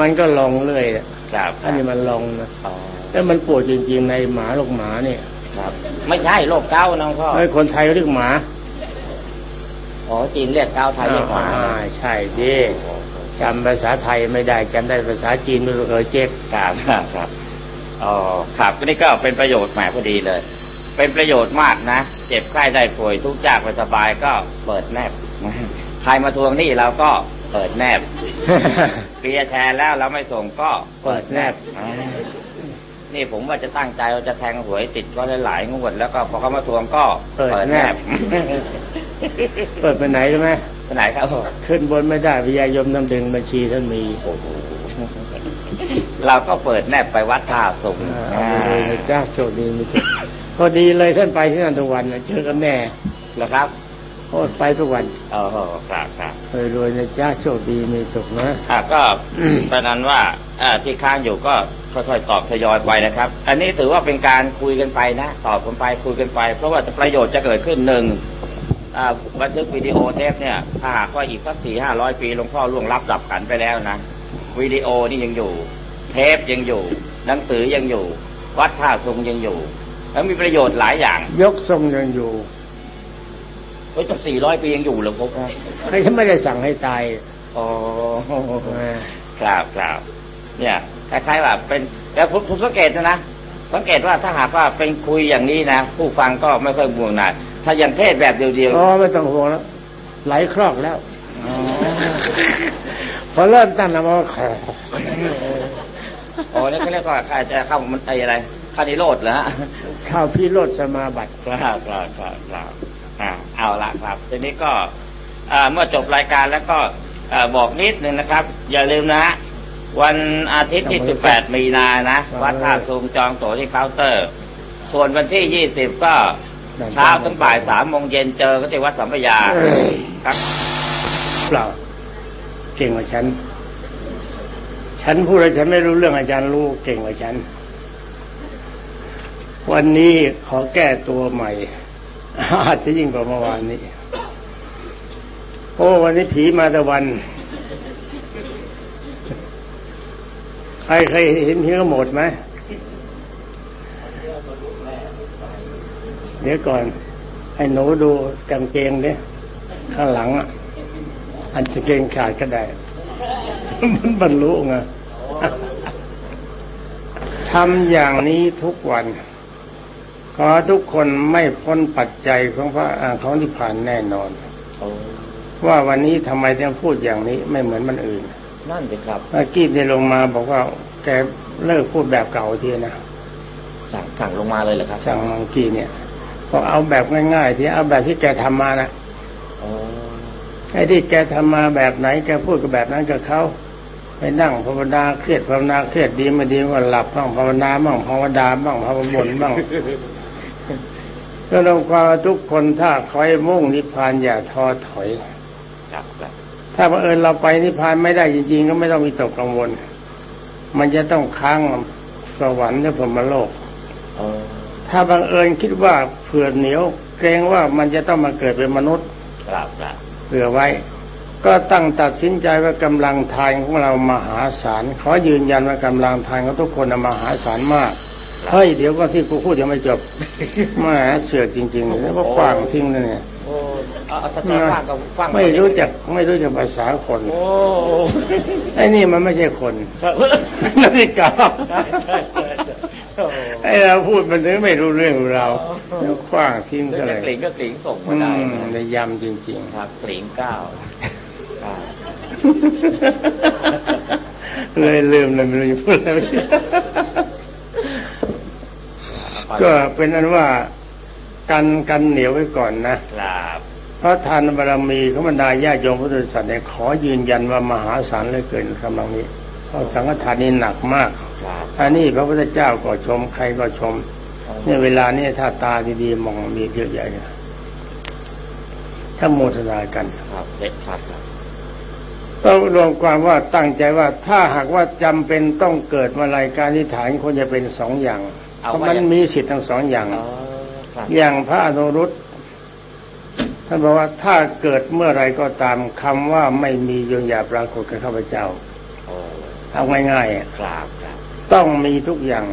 มันก็ลองเรื่อยอะครับอันนี้มันลองนะอ๋อ แล้วมันปวดจริงๆในหมาลูกหมาเนี่ย ครับ ไม่ใช่โรคเกาต์นะหลวงพ่อไอ้คนไทยเรียกหมาอ๋อจีนเรียกเกาต์ไทยเรียกหมาอ่าใช่ดิจำภาษาไทยไม่ได้จำได้ภาษาจีนไม่รู้เคยเจ็บครับครับครับอ๋อครับก็นี่ก็เป็นประโยชน์แหมพอดีเลย เป็นประโยชน์มากนะเจ็บไข้ได้ป่วยทุกข์ยากไม่สบายก็เปิดแนบใครมาทวงหนี้เราก็เปิดแนบเคลียร์แทนแล้วเราไม่ส่งก็เปิดแนบอ่า นี่ผมว่าจะตั้งใจว่าจะแทงหวยติดก็หลายๆงวดแล้วก็พอเขามาทวงก็เปิดแนบเปิดไปไหนรู้ไหมไปไหนครับขึ้นบนไม่ได้พยายมน้ำดึงบัญชีท่านมีเราก็เปิดแนบไปวัดท่าสุงเอาไปเลยนะจ้าโชคดีมีทุกพอดีเลยท่านไปที่นั่นทุกวันนะเจอกันแน่เหรอครับ โอ้ไปทุกวันโอ้โหครับครับรวยๆนะจ้าโชคดีมีสุขนะอะก็อืมประนั้นว่าอ่าที่ค้างอยู่ก็ค่อยๆตอบทยอยไปนะครับ อันนี้ถือว่าเป็นการคุยกันไปนะ ตอบกันไปคุยกันไป เพราะว่าประโยชน์จะเกิดขึ้นหนึ่งอ่าบันทึกวิดีโอเทปเนี่ยถ้าหากว่าอีกสักสี่ห้าร้อยปีหลวงพ่อล่วงลับดับขันไปแล้วนะวิดีโอนี่ยังอยู่ เทปยังอยู่ หนังสือยังอยู่ วัดท่าทรงยังอยู่ แล้วมีประโยชน์หลายอย่าง ยกทรงยังอยู่ เฮ้ยตั้งสี่ร้อยปียังอยู่เหรือพบนะใครที่ไม่ได้สั่งให้ตายอ๋ออ่าครับครับเนี่ยคล้ายๆว่าเป็นแล้วผมผมสังเกตนะนะสังเกตว่าถ้าหากว่าเป็นคุยอย่างนี้นะผู้ฟังก็ไม่ค่อยบ่วงหนาถ้าอย่างเทศแบบเดียวอ๋อไม่ต้องห่วงแล้วไหลคลอกแล้วๆอ๋อพอเริ่มตั้งนะมันก็ขออ๋อนี่เขาเรียกว่าอาจจะเข้ามันไออะไรคานิโรธเหรอฮะเข้าพิโรธสมาบัติครับครับครับครับ อ่าเอาละครับทีนี้ก็อ่าเมื่อจบรายการแล้วก็อ่าบอกนิดนึงนะครับ อย่าลืมนะฮะวันอาทิตย์ที่ 18 มีนานะ วัดท่าสูงจองตั๋วที่เคาน์เตอร์ ส่วนวันที่ 20 ก็เช้าถึงบ่ายสามโมงเย็นเจอก็ที่วัดสัมพยาครับเปล่าเก่งกว่าฉัน ฉันพูดแล้วฉันไม่รู้เรื่องอาจารย์รู้เก่งกว่าฉัน วันนี้ขอแก้ตัวใหม่ อาจจะยิ่งกว่าเมื่อวานนี้ โอ้วันนี้ผีมาตะวัน ใครเคยเห็นผีกระโหมดไหมเดี๋ยวก่อน ให้หนูดูกางเกงดิข้างหลังอะ อันจะเกงขาดก็ได้ มันบรรลุไงทำอย่างนี้ทุกวัน ขอทุกคนไม่พ้นปัจจัยของพระอ่าของที่ผ่านแน่นอนว่าวันนี้ทำไมถึงพูดอย่างนี้ไม่เหมือนมันอื่น นั่นสิครับเมื่อกี้ได้ลงมาบอกว่าแกเลิกพูดแบบเก่าทีนะสั่งสั่งลงมาเลยเหรอครับสั่งเมื่อกี้เนี่ยบอกเอาแบบง่ายๆที่เอาแบบที่แกทำมานะอ๋อไอ้ที่แกทำมาแบบไหนแกพูดกับแบบนั้นกับเขาไปนั่งภาวนาเครียดภาวนาเครียดดีไม่ดีก็หลับบ้างภาวนาบ้างภาวดาบ้างภาวบนบ้าง ก็ลงความว่าทุกคนถ้าคอยมุ่งนิพพานอย่าท้อถอยครับครับถ้าบังเอิญเราไปนิพพานไม่ได้จริงๆ ก็ไม่ต้องมีตกกังวล มันจะต้องค้างสวรรค์หรือพรหมโลกอ๋อถ้าบังเอิญคิดว่าเผื่อเหนียวเกรงว่ามันจะต้องมาเกิดเป็นมนุษย์ครับครับเผื่อไว้ ก็ตั้งตัดสินใจว่ากำลังทานของเรามหาศาลขอยืนยันว่ากำลังทานของทุกคนน่ะมหาศาลมาก เฮ้ยเดี๋ยวก็ที่กูพูดยังไม่จบแหมาเสือกจริงๆแล้วก็ขวางทิ้งเลยเนี่ยโอ้เอาเอาถ้าจะฟังก็ฟังไม่รู้จักไม่รู้จักภาษาคนโอ้ไอ้นี่มันไม่ใช่คนครับนาฬิกาใช่ใช่ใช่ใช่โอ้ไอ้เราพูดมันถึงไม่รู้เรื่องเราแล้วขว้างทิ้งจะซะเลยกลิ่งก็กลิ่งส่งอืมาได้มในยำจริงครับกลิ่งเก้าครับๆเลยลืมเลยไม่รู้จะพูดอะไร ก็เป็นอันว่ากันกันเหนียวไว้ก่อนนะครับเพราะทานบารมีของบรรดาญาติโยมพุทธศาสนาเนี่ยขอยืนยันว่ามหาศาลเหลยเกินกำลังนี้เพราะสังฆทานนี่หนักมากครับอันนี้พระพุทธเจ้าก็ชมใครก็ชมเนี่ยเวลานี้ถ้าตาดีๆมองมีเยอะแยะเลยถ้าโมทนากันครับเด็ดครับครับ ต้องรวมความว่าตั้งใจว่าถ้าหากว่าจำเป็นต้องเกิดมารายการที่ฐานควรจะเป็นสองอย่างเพราะมันมีสิทธิ์ทั้งสองอย่างอ๋อครับอย่างพระอนุรุตท่านบอกว่าถ้าเกิดเมื่อไรก็ตามคำว่าไม่มียงอย่าปรากฏกับข้าพเจ้าโอ้เอาง่ายๆอะครับครับต้องมีทุกอย่าง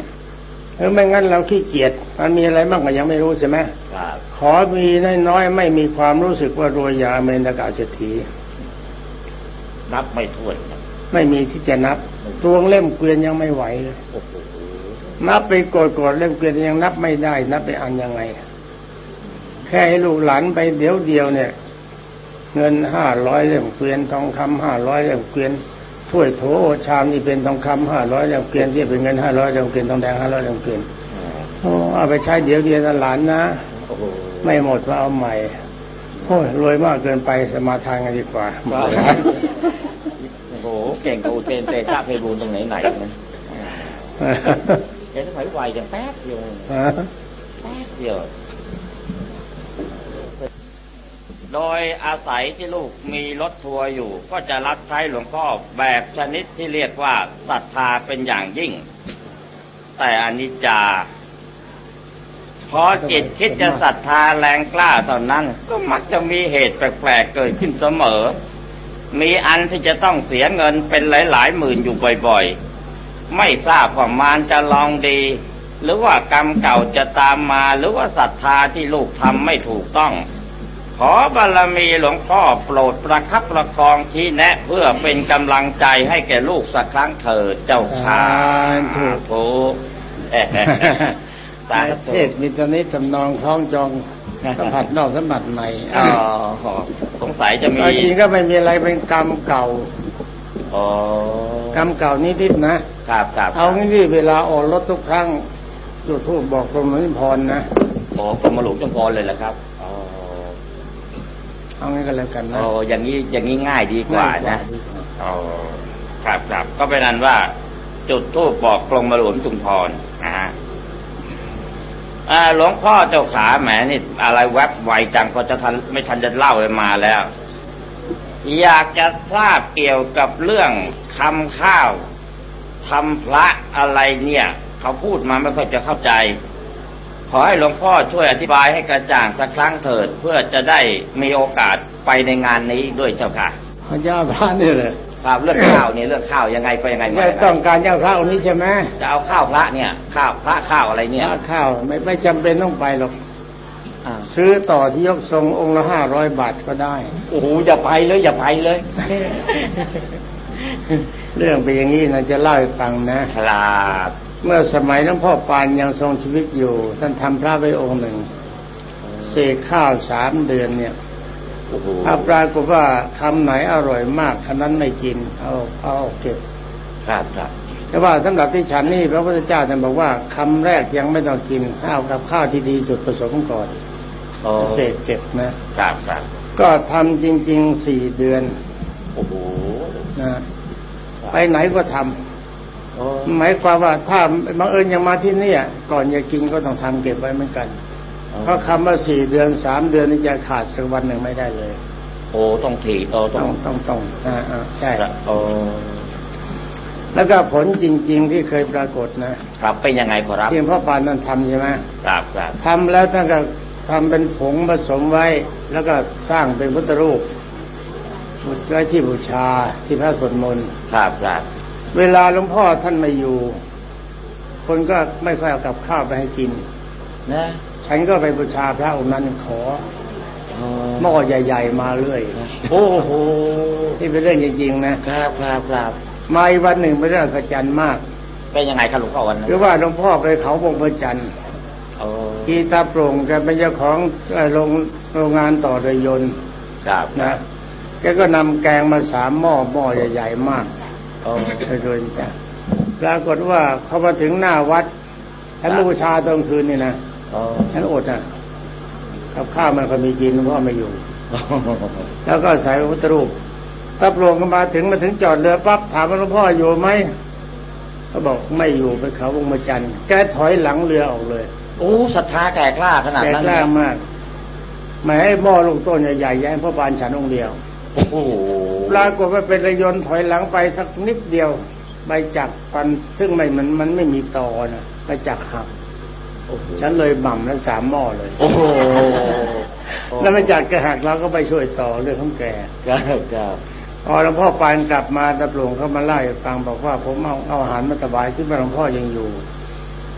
หรือไม่งั้นเราขี้เกียจมันมีอะไรบ้างก็ยังไม่รู้ใช่ไหมครับขอมีน้อยๆไม่มีความรู้สึกว่ารวยยาเมนกาเศรษฐี นับไม่ถ้วนครับไม่มีที่จะนับตัวเล่มเกวียนยังไม่ไหวเลยโอ้โหนับไปโกดๆเล่มเกวียนยังนับไม่ได้ นับไปอันยังไง แค่ให้ลูกหลานไปเดี๋ยวเดียวเนี่ย เงินห้าร้อยเล่มเกวียนทองคำห้าร้อยเล่มเกวียนถ้วยโถชามนี่เป็นทองคำห้าร้อยเล่มเกวียนที่เป็นเงินห้าร้อยเล่มเกวียนทองแดงห้าร้อยเล่มเกวียนอ่าโอ้เอาไปใช้เดี๋ยวเดียวนะหลานนะโอ้โหไม่หมดก็เอาใหม่ โอ้ยรวยมากเกินไปสมาทานกันดีกว่าครับโอ้โหเก่งกับอุเทนเตชะเพบูลย์ตรงไหนไหนนะเห็นสมัยวัยอย่างแป๊บเดียวเองแป๊บเดียวโดยอาศัยที่ลูกมีรถทัวร์อยู่ ก็จะรับใช้หลวงพ่อแบบชนิดที่เรียกว่าศรัทธาเป็นอย่างยิ่ง แต่อนิจจา พอจิตคิดจะศรัทธาแรงกล้าเท่านั้น ก็มักจะมีเหตุแปลกๆเกิดขึ้นเสมอ มีอันที่จะต้องเสียเงินเป็นหลายๆหมื่นอยู่บ่อยๆ ไม่ทราบว่ามารจะลองดี หรือว่ากรรมเก่าจะตามมาหรือว่าศรัทธาที่ลูกทำไม่ถูกต้อง ขอบารมีหลวงพ่อโปรดประคับประคองชี้แนะเพื่อเป็นกำลังใจให้แก่ลูกสักครั้งเถิดเจ้าค่ะสาธุถูก สาในธุเทศมีตอนนี้ทำนองคล้องจองสัมผัสนอกสัมผัสในอ๋อสงสัยจะมีจริงก็ไม่มีอะไรเป็นกรรมเก่าอ๋อกรรมเก่านิดๆนะครับครับเอางี้ดิเวลาออกรถทุกครั้งจุดทูบบอกกรมนิพนธ์นะโอ้กรมหลวงจงพรเลยแหละครับอ๋อขเอางี้ก็แล้วกันนะโอ้อย่างนี้อย่างนี้ง่ายดีกว่านะโอ้ครับครับก็เป็นนั้นว่า จุดทูปบอกกลงมาหลวมจุมพรนะฮะอ่า หลวงพ่อเจ้าขาแหมนี่อะไรแวบไวจังพอจะทันไม่ทันจะเล่าเลยมาแล้ว อยากจะทราบเกี่ยวกับเรื่องคำข้าวทำพระอะไรเนี่ย เขาพูดมาไม่ค่อยจะเข้าใจ ขอให้หลวงพ่อช่วยอธิบายให้กระจ่างสักครั้งเถิดเพื่อจะได้มีโอกาสไปในงานนี้ด้วยเจ้าค่ะพระเจ้าพระนี่เลย ครับเรื่องข้าวเนี่ยเรื่องข้าวยังไงไปยังไงมาไม่ยังไงต้องการเจ้าพระองค์นี้ใช่ไหมจะเอาข้าวพระเนี่ย ข้าวพระข้าวอะไรเนี่ยพระข้าวไม่ไม่จำเป็นต้องไปหรอกอ่าซื้อต่อที่ยกทรงองค์ละห้าร้อยบาทก็ได้ โอ้โหอย่าไปเลย อย่าไปเลย เรื่องเป็นอย่างนี้นะจะเล่าให้ฟังนะครับเมื่อสมัยหลวงพ่อปานยังทรงชีวิตอยู่ ท่านทำพระไว้องค์หนึ่งเสกข้าวสามเดือนเนี่ยโอ้โห ถ้าปรากฏว่าคำไหนอร่อยมากคำนั้นไม่กิน เอาเอาเก็บครับครับแต่ว่าสำหรับที่ฉันนี่พระพุทธเจ้าท่านบอกว่าคำแรกยังไม่ต้องกินข้าวกับข้าวที่ดีสุดผสมก่อนโอ้เสกเก็บนะครับครับก็ทำจริงๆสี่เดือนโอ้โหนะไปไหนก็ทำโอ้หมายความว่าถ้าบังเอิญยังมาที่เนี่ยก่อนจะกินก็ต้องทำเก็บไว้เหมือนกัน เพราะคำว่าสี่เดือนสามเดือนนี่จะขาดสักวันหนึ่งไม่ได้เลย โอ้ต้องถีโอ้ต้ต้อองงต้องต้องอ่าอ่าใช่โอ้แล้วก็ผลจริง ๆ ที่เคยปรากฏนะครับเป็นยังไงขอรับที่พ่อปานนั่นทำใช่ไหมครับครับทำแล้วท่านก็ทำเป็นผงผสมไว้ แล้วก็สร้างเป็นพุทธรูปไว้ที่บูชาที่พระสวดมนต์ครับครับเวลาหลวงพ่อท่านไม่อยู่ คนก็ไม่ค่อยเอากับข้าวไปให้กิน นะฉันก็ไปบูชาพระองค์นั้นขอหม้อใหญ่ ๆ มาเรื่อยโอ้โหที่เป็นเรื่องจริงๆนะครับครับครับมาอีกวันหนึ่งเป็นเรื่องขจันมากเป็นยังไงครับหลวงพ่อวันนั้นคือว่าหลวงพ่อไปเขาวงพระจันทร์โอ้กีตาโปร่งแกเป็นเจ้าของเอ่อโรงโรงงานต่อเรือยนต์ครับนะแกก็นำแกงมาสามหม้อหม้อใหญ่ ๆ มากโอ้เคยโดนจ้ะปรากฏว่าเขามาถึงหน้าวัดฉันบูชาตอนคืนนี่นะโอ้ ฉันอดอะกับข้าวมันก็มีกินหลวงพ่อไม่อยู่ แล้วก็ใส่พระพุทธรูปตาโปร่งก็มาถึงมาถึงจอดเรือปั๊บถามว่าหลวงพ่ออยู่ไหมเขาบอกไม่อยู่ไปเขาวงมาจันทร์แกถอยหลังเรือออกเลย โอ้ศรัทธาแก่กล้าขนาดแกนั้นกล้ามากไม่ให้หม้อลูกต้นใหญ่ๆแย่ให้พ่อบานฉันองค์เดียวโอ้โหปรากฏว่าเป็นระยนต์ถอยหลังไปสักนิดเดียวใบจักรฟันซึ่งไม่มันมันไม่มีตอนะใบจักรหักโอ้โห ฉันเลยหม่ำแล้วสามหม้อเลย โอ้โหแล้วใบจักรแกหักเราก็ไปช่วยต่อเรื่องของแกครับครับพอหลวงพ่อปานกลับมาตะปลงเขามาไล่าให้ฟังบอกว่า ผมเอาเอาอาหารมาถวายที่ว่าหลวงพ่อยังอยู่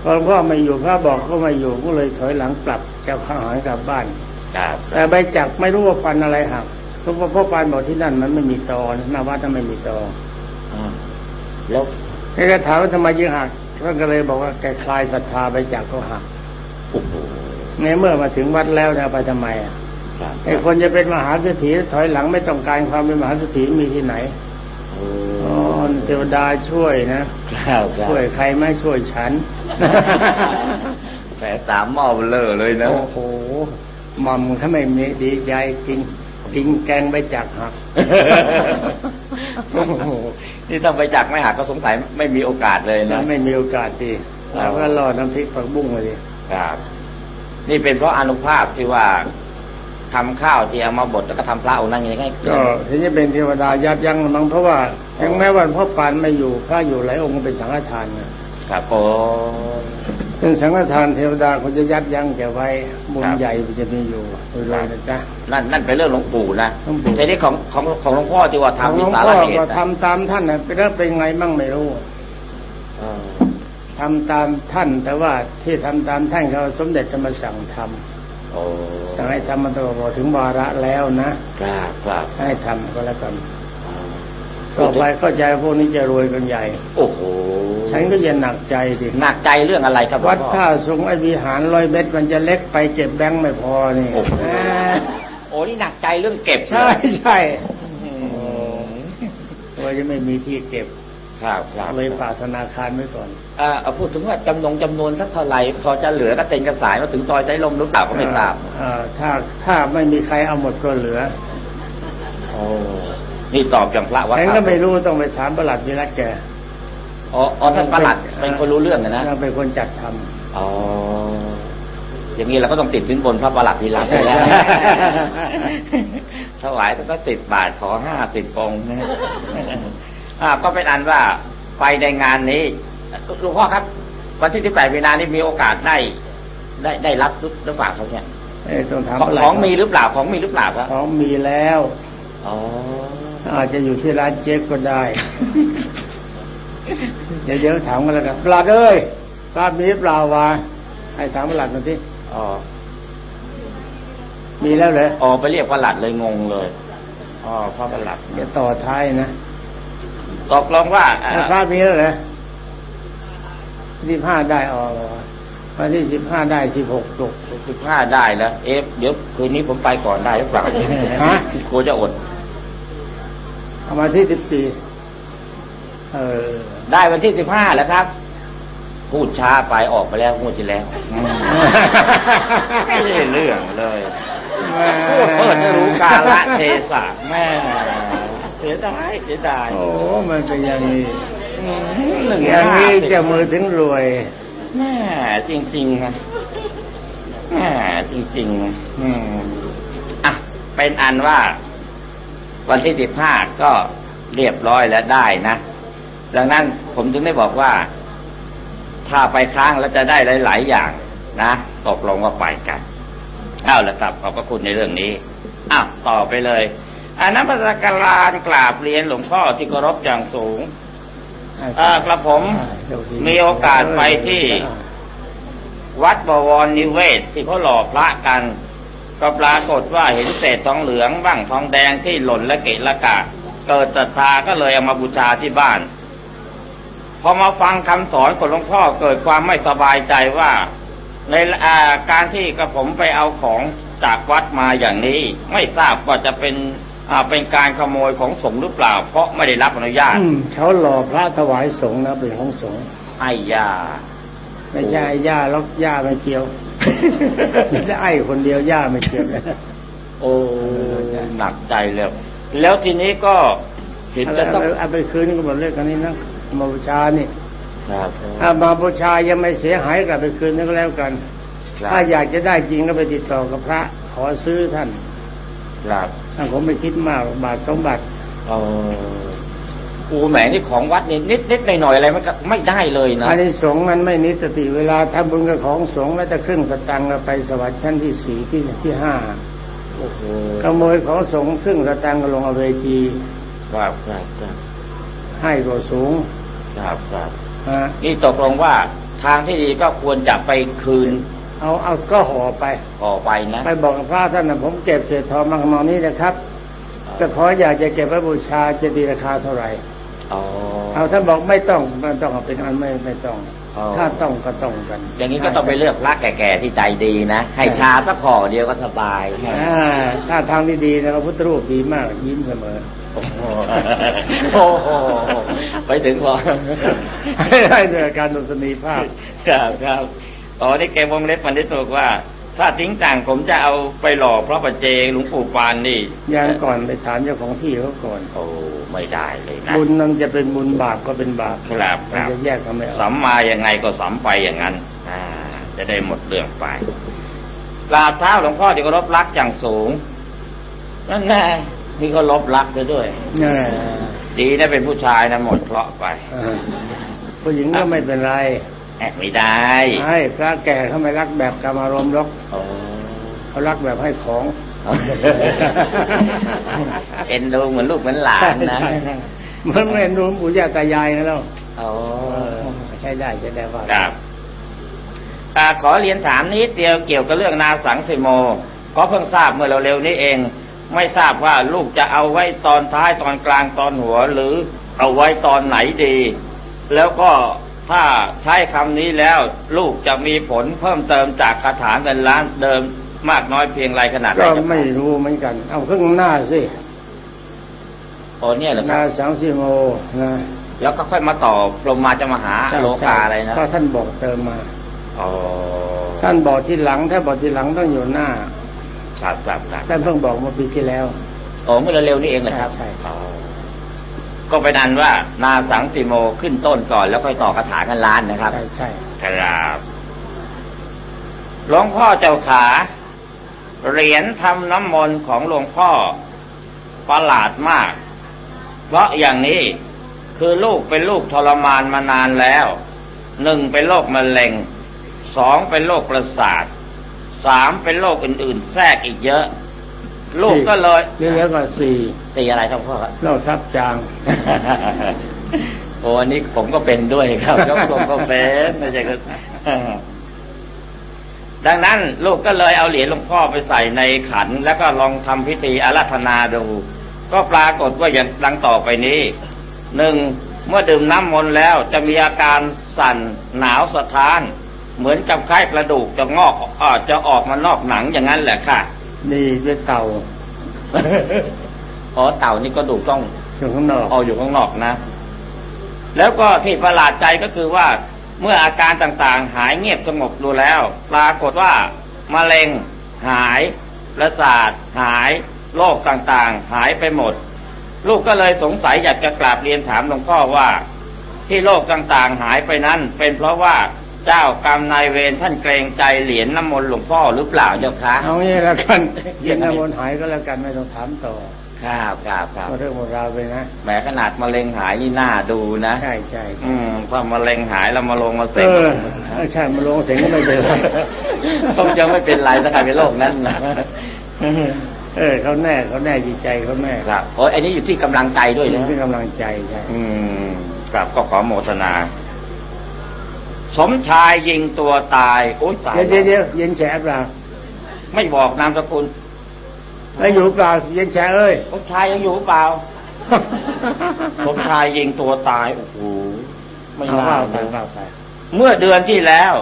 พอหลวงพ่อไม่อยู่พระบอกเขาไม่อยู่ก็เลยถอยหลังกลับจะเอาข้าวอาหารกลับบ้านครับแต่ใบจักรไม่รู้ว่าฟันอะไรหักเพราะว่าพ่อปานบอกที่นั่นมันไม่มีตอนะหน้าวัดนั้นไม่มีตออ่าแล้วแกก็ถามว่าทำไมยังหัก ท่านก็เลยบอกว่าแกคลายศรัทธาใบจักรก็หักโอ้โหในเมื่อมาถึงวัดแล้วเนี่ยเอาไปทำไมอะครับไอ้คนจะเป็นมหาเศรษฐีถอยหลังไม่ต้องการความเป็นมหาเศรษฐีมีที่ไหนโอ้อ๋อเทวดาช่วยนะครับครับช่วยใครไม่ช่วยฉันแผลสามหม้อเบลอเลยนะ โอ้โหหมัมเขาไม่มีดีใจกินกินแกงใบจักรหัก โอ้โหนี่ถ้าไปจักไม่หักก็สงสัยไม่มีโอกาสเลยนะไม่มีโอกาสดีแล้วก็รอดน้ำพริกผักบุ้งมาดิครับ นี่เป็นเพราะอนุภาพที่ว่าทำข้าวที่เอามาบดแล้วก็ทำพระองค์นั้นยังไงก็ทีนี้เป็นเทวดายับยั้งมั้งเพราะว่าถึงแม้ว่าพ่อปานไม่อยู่พระอยู่หลายองค์ก็เป็นสังฆทานนะครับโอ้ เป็นสังฆทานเทวดาเขาจะยับยั้งแกไว้บุญครับใหญ่มันจะมีอยู่โดยๆนะจ๊ะนั่นนั่นเป็นเรื่องหลวงปู่นะหลวงปู่แต่นี่ของของของหลวงพ่อที่ว่าของทำหลมีวงสาพ่ระอเหตุก็นะทำตามท่านนะเป็นแล้วเป็นไงมั่งไม่รู้เออทำตามท่านแต่ว่าที่ทำตามท่านเขาสมเด็จจะมาสั่งทำโอ้สั่งให้ทำมันตัวบอกถึงวาระแล้วนะครับครับให้ทำก็แล้วกัน ต่อไปเข้าใจพวกนี้จะรวยกันใหญ่ โอ้โห ฉันก็จะหนักใจดิหนักใจเรื่องอะไรครับหลววังดพ่อท่าสูงไอวิหารร้อยเมตรมันจะเล็กไปเก็บแบงค์ไม่พอนี่โอ้โหแหมโอ้นี่หนักใจเรื่องเก็บ ใช่ใช่อืมว่าจะไม่มีที่เก็บครับครับเลยฝากธนาคารไว้ก่อน อ่าเอาพูดถึงว่าจำนงจำนวนสักเท่าไหร่พอจะเหลือกระเต็นกระสายมาถึงซอยใจลมหรือเปล่าก็ไม่ทราบเอ่อถ้าถ้าไม่มีใครเอาหมดก็เหลือโอ้ นี่สอบอย่างพระวัดแข็งก็ไม่รู้ต้องไปถามประหลัดวิรัตแกอ๋ออ๋อท่านประหลัดเป็นคนรู้เรื่องนะนะเป็นคนจัดทำอ๋ออย่างนี้เราก็ต้องติดสินบนพระประหลัดทีหลังไปแล้วถวายก็สิบบาทขอห้าสิบองค์นะอ่าก็เป็นอันว่าไปในงานนี้หลวงพ่อครับ วันที่สิบแปดมีนานี่มีโอกาสได้ได้ได้รับหรือเปล่าเขาเนี่ยเอ้ยต้องถามของประหลัดของมีหรือเปล่าของมีหรือเปล่าครับของมีแล้วอ๋อ อาจจะอยู่ที่ร้านเจ๊กก็ได้ เดี๋ยวเดี๋ยวถามกันแล้วกันประหลัดเอ้ยภาพมีหรือเปล่าวะให้ถามประหลัดหน่อยสิอ๋อมีแล้วเหรออ๋อไปเรียกประหลัดเลยงงเลยอ๋อพ่อประหลัดจะต่อท้ายนะตกลงว่าอ่าภาพมีแล้วเหรอสิบห้าได้ออกวันที่สิบห้าได้สิบหกตกสิบห้าได้แล้ว เอฟเดี๋ยวคืนนี้ผมไปก่อนได้หรือเปล่าฮะกลัวจะอด เอามาที่สิบสี่เออ ได้วันที่สิบห้าแล้วครับ พูดช้าไปออกไปแล้วพูดที่แล้วไม่ได้เรื่องเลยพูดเปิดไม่รู้กาละเทศะแม่เสียดายเสียดายโอ้มันเป็นอย่างนี้อืมหนึ่งอย่างนี้ห้าสิบจะมือถึงรวยแม่จริงๆนะแม่จริงๆนะอืมอะเป็นอันว่า วันที่สิบห้าก็เรียบร้อยแล้วได้นะ ดังนั้นผมถึงได้บอกว่า ถ้าไปค้างแล้วจะได้หลาย ๆ อย่างนะตกลงว่าไปกันเอาละครับขอบพระคุณในเรื่องนี้อ้าวต่อไปเลยอันนั้นประการานกราบเรียนหลวงพ่อที่เคารพอย่างสูงกระผมมีโอกาสไปที่ วัดบวรนิเวศที่เขาหล่อพระกัน ก็ปรากฏว่าเห็นเศษทองเหลืองบ้างทองแดงที่หล่นและเกะละกะ เกิดศรัทธาก็เลยเอามาบูชาที่บ้านพอมาฟังคำสอนของหลวงพ่อเกิดความไม่สบายใจว่า ในอ่าการที่กระผมไปเอาของจากวัดมาอย่างนี้ ไม่ทราบว่าจะเป็นอ่าเป็นการขโมยของสงฆ์หรือเปล่า เพราะไม่ได้รับอนุญาตอืมเขาหล่อพระถวายสงฆ์นะเป็นของสงฆ์ไอ้ยาไม่ใช่ไอ้ย่าล็อกย่าไม่เกี่ยว ไม่ใช่ไอ้คนเดียวย่าไม่เกี่ยวนะโอ้หนักใจแล้ว แล้วทีนี้ก็เห็นเอาจะต้องเอาเอาไปคืนก็หมดเรื่องกันนี้นะมาบูชานี่ครับถ้ามาบูชายังไม่เสียหายกลับไปคืนนั่นก็แล้วกันครับถ้าอยากจะได้จริงก็ไปติดต่อกับพระ ขอซื้อท่านครับถ้าผมไม่คิดมากหรอกบาทสองบาท เอออูแหมนี่ของวัดนี่นิดนิดหน่อยหน่อยๆอะไรมันก็ไม่ได้เลยนะอันนี้สงฆ์มันไม่นิสติเวลาทำบุญกับของสงฆ์แล้วจะครึ่งสตังค์เราไปสวรรค์ชั้นที่สี่ที่ที่ห้าโอ้โหขโมยของสงฆ์ครึ่งสตังค์ก็ลงเอาเวจีครับครับครับให้ก็สูงครับครับฮะนี่ตกลงว่าทางที่ดีก็ควรจะไปคืน เอาเอาก็ห่อไปต่อไปนะไปบอกกับพระท่านนะผมเก็บเศษทองมาขมองนี้นะครับแต่ขออยากจะเก็บไว้บูชาจะดีราคาเท่าไหร่อ๋อ เอาท่านบอกไม่ต้องไม่ต้องเอาเป็นอันไม่ไม่ต้องอ๋อถ้าต้องก็ต้องกัน อย่างนี้ก็ต้องไปเลือกพระแก่ๆที่ใจดีนะ ให้ชาสักขอเดียวก็สบายอ่าถ้าทางที่ดีนะพระพุทธรูปดีมากยิ้มเสมอโอ้โหโอ้โหไปถึงพอให้ได้ด้วยการดนตรีภาพครับครับอ๋อนี่แกวงเล็บมันได้ถูกว่า ถ้าทิ้งต่างผมจะเอาไปหล่อพระประเจงหลวงปู่ปานนี่ยังก่อนไปถามเจ้าของที่เขาก่อน โอ้ไม่ได้เลยนะบุญนั้นจะเป็นบุญบาปก็เป็นบาปครับคมันรับจะแยกกันไม่ออกสัมมายังไงก็สัมไปอย่างนั้น อ่า จะได้หมดเรื่องไปกราบเท้าหลวงพ่อที่เคารพรักอย่างสูงนั่นแน่นี่ก็ลบรักซะด้วยแน่ดีนะเป็นผู้ชายนะหมดเคราะห์ไปอ่าผู้หญิงก็ไม่เป็นไรแอบ ไม่ได้ให้พระแก่เขาไม่รักแบบกรรมารมณ์หรอกโอ้เขารักแบบให้ของเอ็นดูเหมือนลูกเหมือนหลานนะใช่ใช่มันไม่รู้ปู่ย่าตายายนะแล้วโอ้ใช้ได้ใช้ได้ว่าครับอ่าขอเรียนถามนิดเดียวเกี่ยวกับเรื่องนาสังสิโมก็เพิ่งทราบเมื่อเร็วๆนี้เอง ไม่ทราบว่าลูกจะเอาไว้ตอนท้ายตอนกลางตอนหัวหรือเอาไว้ตอนไหนดี แล้วก็ ถ้าใช้คำนี้แล้วลูกจะมีผลเพิ่มเติมจากคาถาเงินล้านเดิมมากน้อยเพียงไรขนาดไหนก็ครับไม่รู้เหมือนกัน เอาครึ่งหน้าสิโอ้เนี่ยเหรอคนารับสังสิโมนะแล้วก็ค่อยมาต่อพรหมมาจะมาหาโลกาอะไรนะเพราะท่านบอกเติมมาอ๋อท่านบอกทีหลัง ถ้าบอกทีหลังต้องอยู่หน้าครับครับครับท่านเพิ่งบอกเมื่อปีที่แล้วโอ้เมื่อเร็วๆนี้เองนะครับใช่ใช่อ๋อ ก็เป็นอันว่านาสังติโมขึ้นต้นก่อน แล้วค่อยต่อคาถากันล้านนะครับ ใช่ใช่ครับหลวงพ่อเจ้าขาเหรียญทำน้ำมนต์ของหลวงพ่อประหลาดมาก เพราะอย่างนี้คือลูกเป็นลูกทรมานมานานแล้ว หนึ่งเป็นโรคมะเร็ง สองเป็นโรคประสาท สามเป็นโรคอื่น ๆ แทรกอีกเยอะ ลูกก็เลยเรียกว่าสี่ตีอะไรครับพ่อครับโรคซับจางโอ้อันนี้ผมก็เป็นด้วยครับยกทรงก็เป็นไม่ใช่ก็ดังนั้นลูกก็เลยเอาเหรียญหลวงพ่อไปใส่ในขัน แล้วก็ลองทำพิธีอาราธนาดู ก็ปรากฏว่าอย่างดังต่อไปนี้หนึ่งเมื่อดื่มน้ำมนต์แล้วจะมีอาการสั่นหนาวสะท้าน เหมือนกับไข้กระดูกจะงอกอาจะออกมานอกหนังอย่างนั้นแหละค่ะ นี่เป็นเต่าอ๋อเต่านี่ก็ดูกต้องอยู่ข้างนอกเอาอยู่ข้างนอกนะ แล้วก็ที่ประหลาดใจก็คือว่าเมื่ออาการต่างๆ หายเงียบสงบดูแล้ว ปรากฏว่ามะเร็งหายประสาทหายโรคต่างๆ หายไปหมด ลูกก็เลยสงสัยอยากจะกราบเรียนถามหลวงพ่อว่า ที่โรคต่างๆ หายไปนั้น เป็นเพราะว่า เจ้ากรรมนายเวรท่านเกรงใจเหรียญน้ำมนต์หลวงพ่อหรือเปล่าเจ้าคะเอางี้แล้วกันเย็นน้ำมนต์หายก็แล้วกันไม่ต้องถามต่อครับครับครับเอาเรื่องของเราไปนะแหมขนาดมะเร็งหายนี่น่าดูนะใช่ใช่ใช่อืมพอมะเร็งหายแล้วมาลงมาเอเสงอเออใช่มาลงเสียงก็ไม่เป็นไรคงจะไม่เป็นไรถ้าใครเป็นโรคนั้นนะเออเขาแน่เขาแน่จิตใจเขาแน่ครับโอ้ยอันนี้อยู่ที่กำลังใจด้วยอยู่นะที่กำลังใจใช่อืมครับก็ขอโมทนา สมชายยิงตัวตาย โอ้ยตายเดี๋ยวเดี๋ยวเดี๋ยวเย็นแฉะเปล่าไม่บอกนามสกุลแล้วอยู่เปล่าเย็นแฉะเอ้ยสมชายยังอยู่เปล่า สมชายยิงตัวตายโอ้โหไม่เอาน่าเปล่าเลเปล่ายเปล่าเปล่าเมื่อเดือนที่แล้ว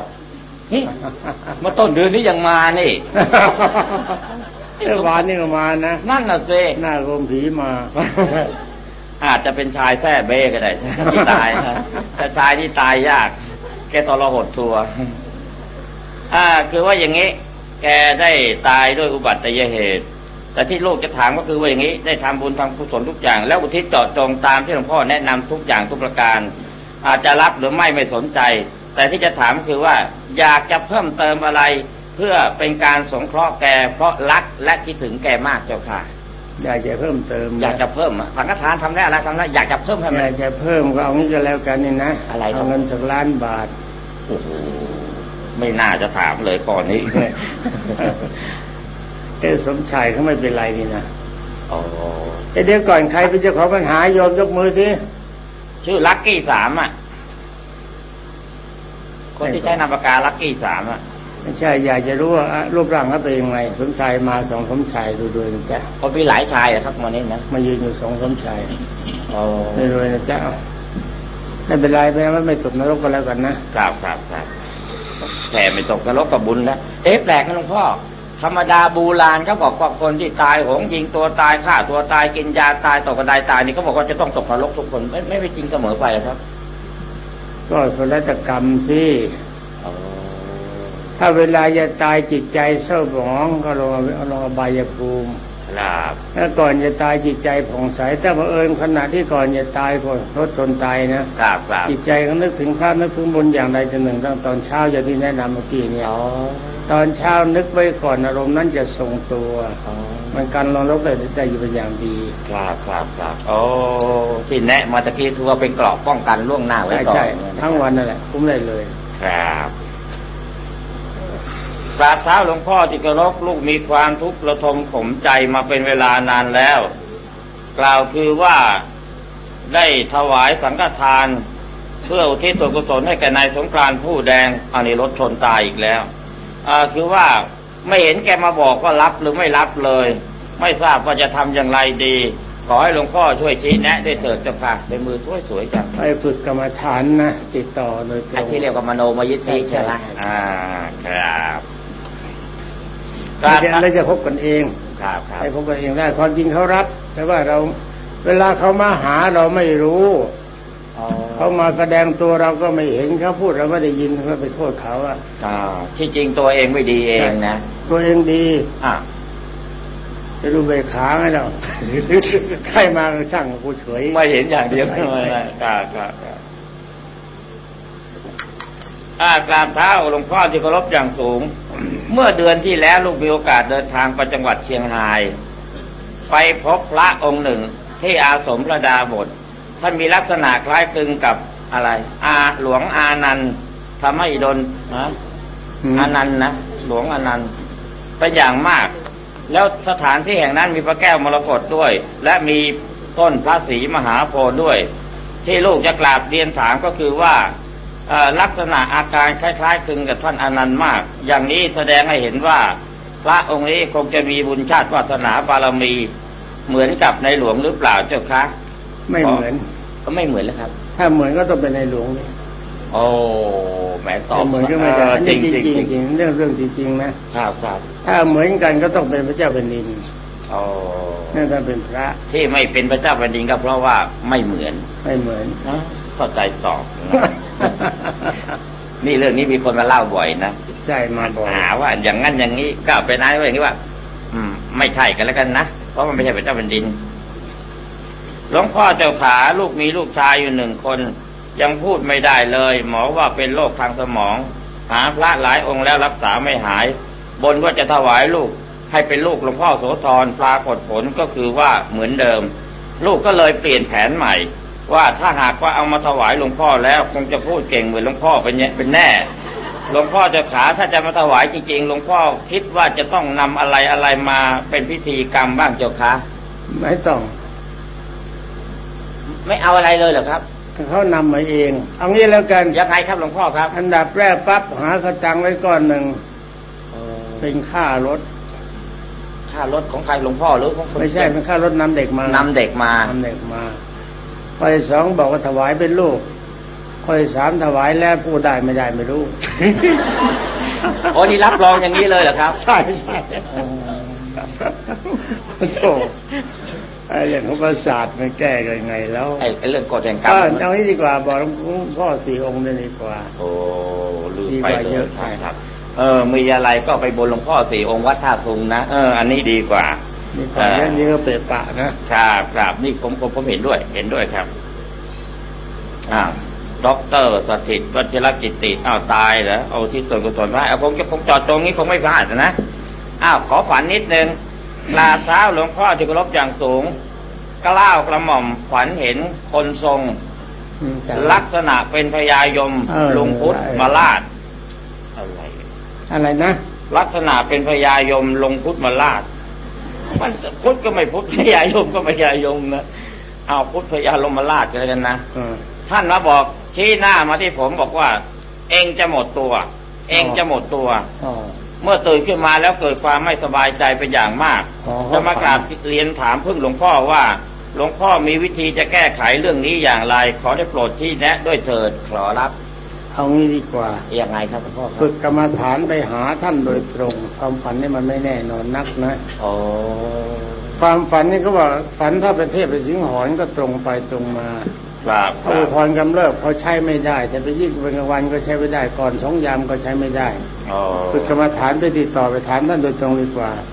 นี่เมื่อต้นเดือนนี้ยังมานี่เมื่อวานนี่ก็มานะนั่นน่ะเซหน้าโรมผีมา อาจจะเป็นชายแท้เบ้ก็ได้ที่ตายนะแต่ชายที่ตายยาก แกทรหดตัว อ่า คือว่าอย่างนี้ แกได้ตายด้วยอุบัติเหตุ แต่ที่ลูกจะถามก็คือว่าอย่างนี้ ได้ทำบุญทำกุศลทุกอย่าง แล้วอุทิศเจาะจงตามที่หลวงพ่อแนะนำทุกอย่างทุกประการ อาจจะรับหรือไม่ไม่สนใจ แต่ที่จะถามคือว่า อยากจะเพิ่มเติมอะไร เพื่อเป็นการสงเคราะห์แกเพราะรักและคิดถึงแกมากเจ้าค่ะ อยากจะเพิ่มเติม อยากจะเพิ่มอะสังฆทานทำได้อะไรทำได้อยากจะเพิ่มให้อมันยากจะเพิ่มก็เอางี้ก็แล้วกันนี่นะอะไรครับเอาเงินสักล้านบาทโอ้โหไม่น่าจะถามเลยก่อนนี้เอ้สมชายเขาไม่เป็นไรนี่นะอ๋อเอ้เดี๋ยวก่อนใครเป็นเจ้าของปัญหาโยมยกมือสิชื่อลักกี้สามอะคนที่ใช้นามปากกาลักกี้สามอะ ไม่ใช่อยากจะรู้ว่าอะรูปร่างเขาเป็นยังไงสมชายมาสองสมชายดูด้วยนะจ๊ะคนมีหลายชายอะครับวันนี้นะมายืนอยู่สองสมชายอ๋อดูด้วยนะจ๊ะเอาไม่เป็นไรไม่ไม่ไม่ตกนรกก็แล้วกันนะครับครับครับแผ่ไม่ตกนรกกับบุญแล้วเอ๊ะแปลกนะหลวงพ่อธรรมดาโบูราณเขาบอกว่าคนที่ตายโหงยิงตัวตายฆ่าตัวตายกินยาตายตกกระไดตายนี่เขาบอกว่าจะต้องตกนรกทุกคนไม่ไม่ไม่จริงเสมอไปอะครับ ก็สุรตกรรมสิอ๋อ ถ้าเวลาจะตายจิตใจเศร้าหมองก็ลงลงอบายภูมิครับถ้าก่อนจะตายจิตใจผ่องใสแต่บังเอิญขณะที่ก่อนจะตายก็รถชนตายนะครับครับจิตใจก็นึกถึงพระนึกถึงบุญอย่างใดอย่างหนึ่งตั้งตอนเช้าอย่างที่แนะนำเมื่อกี้เนี่ยอ๋อตอนเช้านึกไว้ก่อนอารมณ์นั้นจะทรงตัวอ๋อมันกันลงรกได้ได้อยู่เป็นอย่างดีครับครับครับโอ้ที่แนะมาตะกี้คือว่าเป็นเกราะป้องกันล่วงหน้าไว้ใช่ก่อนใช่ทั้งวันนั่นแหละคุ้มได้เลย ครับก ราบเท้าหลวงพ่อที่เคารพลูกมีความทุกข์ระทมขมใจมาเป็นเวลานานแล้ว กล่าวคือว่าได้ถวายสังฆทาน เพื่ออุทิศส่วนกุศลให้แก่นายสงกรานต์ผู้แดงอันนี้รถชนตายอีกแล้วอ่าคือว่าไม่เห็นแกมาบอกว่ารับหรือไม่รับเลย ไม่ทราบว่าจะทำอย่างไรดี ขอให้หลวงพ่อช่วยชี้แนะด้วยเถิดเจ้าค่ะเป็นมือสวยๆจังไปฝึกกรรมฐานนะติดต่อโดยตรไอ้งที่เรียกว่ามโนมยิทธิใช่ใช่ไหมใช่อ่าครับ แล้วจะแล้วจะพบกันเองครับครับให้พบกันเองได้ความจริงเขารับ แต่ว่าเราเวลาเขามาหาเราไม่รู้อ๋อเขามาแสดงตัวเราก็ไม่เห็นเขาพูดเราไม่ได้ยินเขาไปโทษเขาอะอ่าที่จริงตัวเองไม่ดีเองนะตัวเองดีอ่าจะดูเบขาไงเราใครมาก็ช่างกูเฉยไม่เห็นอย่างเดียวไม่ไม่ไม่กล้ากล้ากล้าอ่ากราบเท้าหลวงพ่อที่เคารพอย่างสูง เมื่อเดือนที่แล้วลูกมีโอกาสเดินทางไปจังหวัดเชียงราย ไปพบพระองค์หนึ่งที่อาสมระดาบทท่านมีลักษณะคล้ายคลึงกับอะไร อาหลวงอานันต์ธรรมอิดลนะอืมอานันต์นะหลวงอานันต์เป็นอย่างมาก แล้วสถานที่แห่งนั้นมีพระแก้วมรกตด้วย และมีต้นพระศรีมหาโพธิ์ด้วย ที่ลูกจะกราบเรียนถามก็คือว่าเอ่อ ลักษณะอาการคล้ายๆคลึงกับท่านอานันต์มาก อย่างนี้แสดงให้เห็นว่า พระองค์นี้คงจะมีบุญชาติวาสนาบารมีเหมือนกับในหลวงหรือเปล่าเจ้าคะไม่เหมือน ก็ไม่เหมือนแล้วครับ ถ้าเหมือนก็ต้องเป็นในหลวงนี่โอ้แหมตอบเหมือนก็ไม่ได้เอออันจรินี้งจจริริงงจริงจริงเรื่องเรื่องจริงๆนะครับครับถ้าเหมือนกันก็ต้องเป็นพระเจ้าแผ่นดินโอ้นั่นท่านเป็นพระ ที่ไม่เป็นพระเจ้าแผ่นดินก็เพราะว่าไม่เหมือน ไม่เหมือนนะ เข้าใจสอบนะนี่เรื่องนี้มีคนมาเล่าบ่อยนะใจมาบอกหาว่า อย่างนั้นอย่างนี้ก็เอาไปนายว่าอย่างนี้ว่า อืม ไม่ใช่กันแล้วกันนะเพราะมันไม่ใช่พระเจ้าแผ่นดินหลวงพ่อเจ้าขาลูกมีลูกชายอยู่หนึ่งคน ยังพูดไม่ได้เลย หมอว่าเป็นโรคทางสมอง หาพระหลายองค์แล้วรักษาไม่หาย บนว่าจะถวายลูก ให้เป็นลูกหลวงพ่อโสธรปรากฏผลก็คือว่าเหมือนเดิม ลูกก็เลยเปลี่ยนแผนใหม่ ว่าถ้าหากว่าเอามาถวายหลวงพ่อแล้วคงจะพูดเก่งเหมือนหลวงพ่อเป็นเนี่ยเป็นแน่หลวงพ่อเจะขาถ้าจะมาถวายจริงๆหลวงพ่อคิดว่าจะต้องนำอะไรอะไรมาเป็นพิธีกรรมบ้างเจ้าคะไม่ต้อง ไม่เอาอะไรเลยเหรอครับเขานำมาเอง เอางี้แล้วกันยังไงครับหลวงพ่อครับ อันดับแรกปั๊บหากระตังไว้ก้อนหนึ่งเป็นค่ารถค่ารถของใครหลวงพ่อหรือของคนไม่ใช่เป็นค่ารถนำเด็กมานำเด็กมานำเด็กมา ข้อที่สองบอกว่าถวายเป็นลูกข้อที่สามถวายแล้วพูดได้ไม่ได้ไม่รู้โอ้นี่รับรองอย่างนี้เลยเหรอครับ ใช่ใช่โอ้ไอ้เรื่องของประสาทมันแก้กันยังไงแล้วไอ้ไอ้เรื่องกฎแห่งกรรก็มเอางี้ดีกว่าบอกหลวงพ่อสี่องค์เลยดีกว่า โอ้ลืมดีไปกว่าเลเยยอะครับไปครับ เออมีอะไรก็ไปบนหลวงพ่อสี่องค์วัดท่าทุงนะเอออันนี้ดีกว่า นี่ก่อนเรื่องนี้ก็เปะปะนะครับครับนี่ผมผมผมเห็นด้วย เห็นด้วยครับอ้าวด็อกเตอร์สถิตวัชรกิติอ้าวตายเหรอเอาที่ส่วนกุศลไว้เอาคงจะคงจอดตรงนี้คงไม่พลาดนะอ้าวขอฝันนิดนึงกราบเท้าหลวงพ่อที่เคารพอย่างสูงกล้าวกระหม่อมฝันเห็นคนทรงอืมแต่ลักษณะเป็นพญายมเออลุงพุทธเออมาลาดอะไรอะไรนะ ลักษณะเป็นพญายมลงพุทธมาลาด มันพุทธก็ไม่พุทธพญายมก็พญายมนะเอาพุทธพญาลมมาลาดกันเลยกันนะเออท่านมาบอกชี้หน้ามาที่ผมบอกว่า เองจะหมดตัว เองจะหมดตัวอ๋อเมื่อตื่นขึ้นมาแล้วเกิดความไม่สบายใจเป็นอย่างมากอ๋อจะมากราบเรียนถามพึ่งหลวงพ่อว่าหลวงพ่อมีวิธีจะแก้ไขเรื่องนี้อย่างไร ขอได้โปรดที่แนะด้วยเถิดขอรับ เอางี้ดีกว่ายังไงครับหลวงพ่อครัฝึบกกรรมฐานไปหาท่านโดยตรง ความฝันนี่มันไม่แน่นอนนักนะโอ้ความฝันนี่ก็ว่าฝันถ้าเป็นเทพเป็นสิงหอนก็ตรงไปตรงมาครับคถ้ารัอุบทธรณ์กำเริบเขาใช้ไม่ได้ แต่ไปยิ่งเป็นกลางวันก็ใช้ไม่ได้ก่อนสองยามก็ใช้ไม่ได้โอ้ฝึกกรรมฐานไปติดต่อไปถามท่านโดยตรงดีกว่าครับ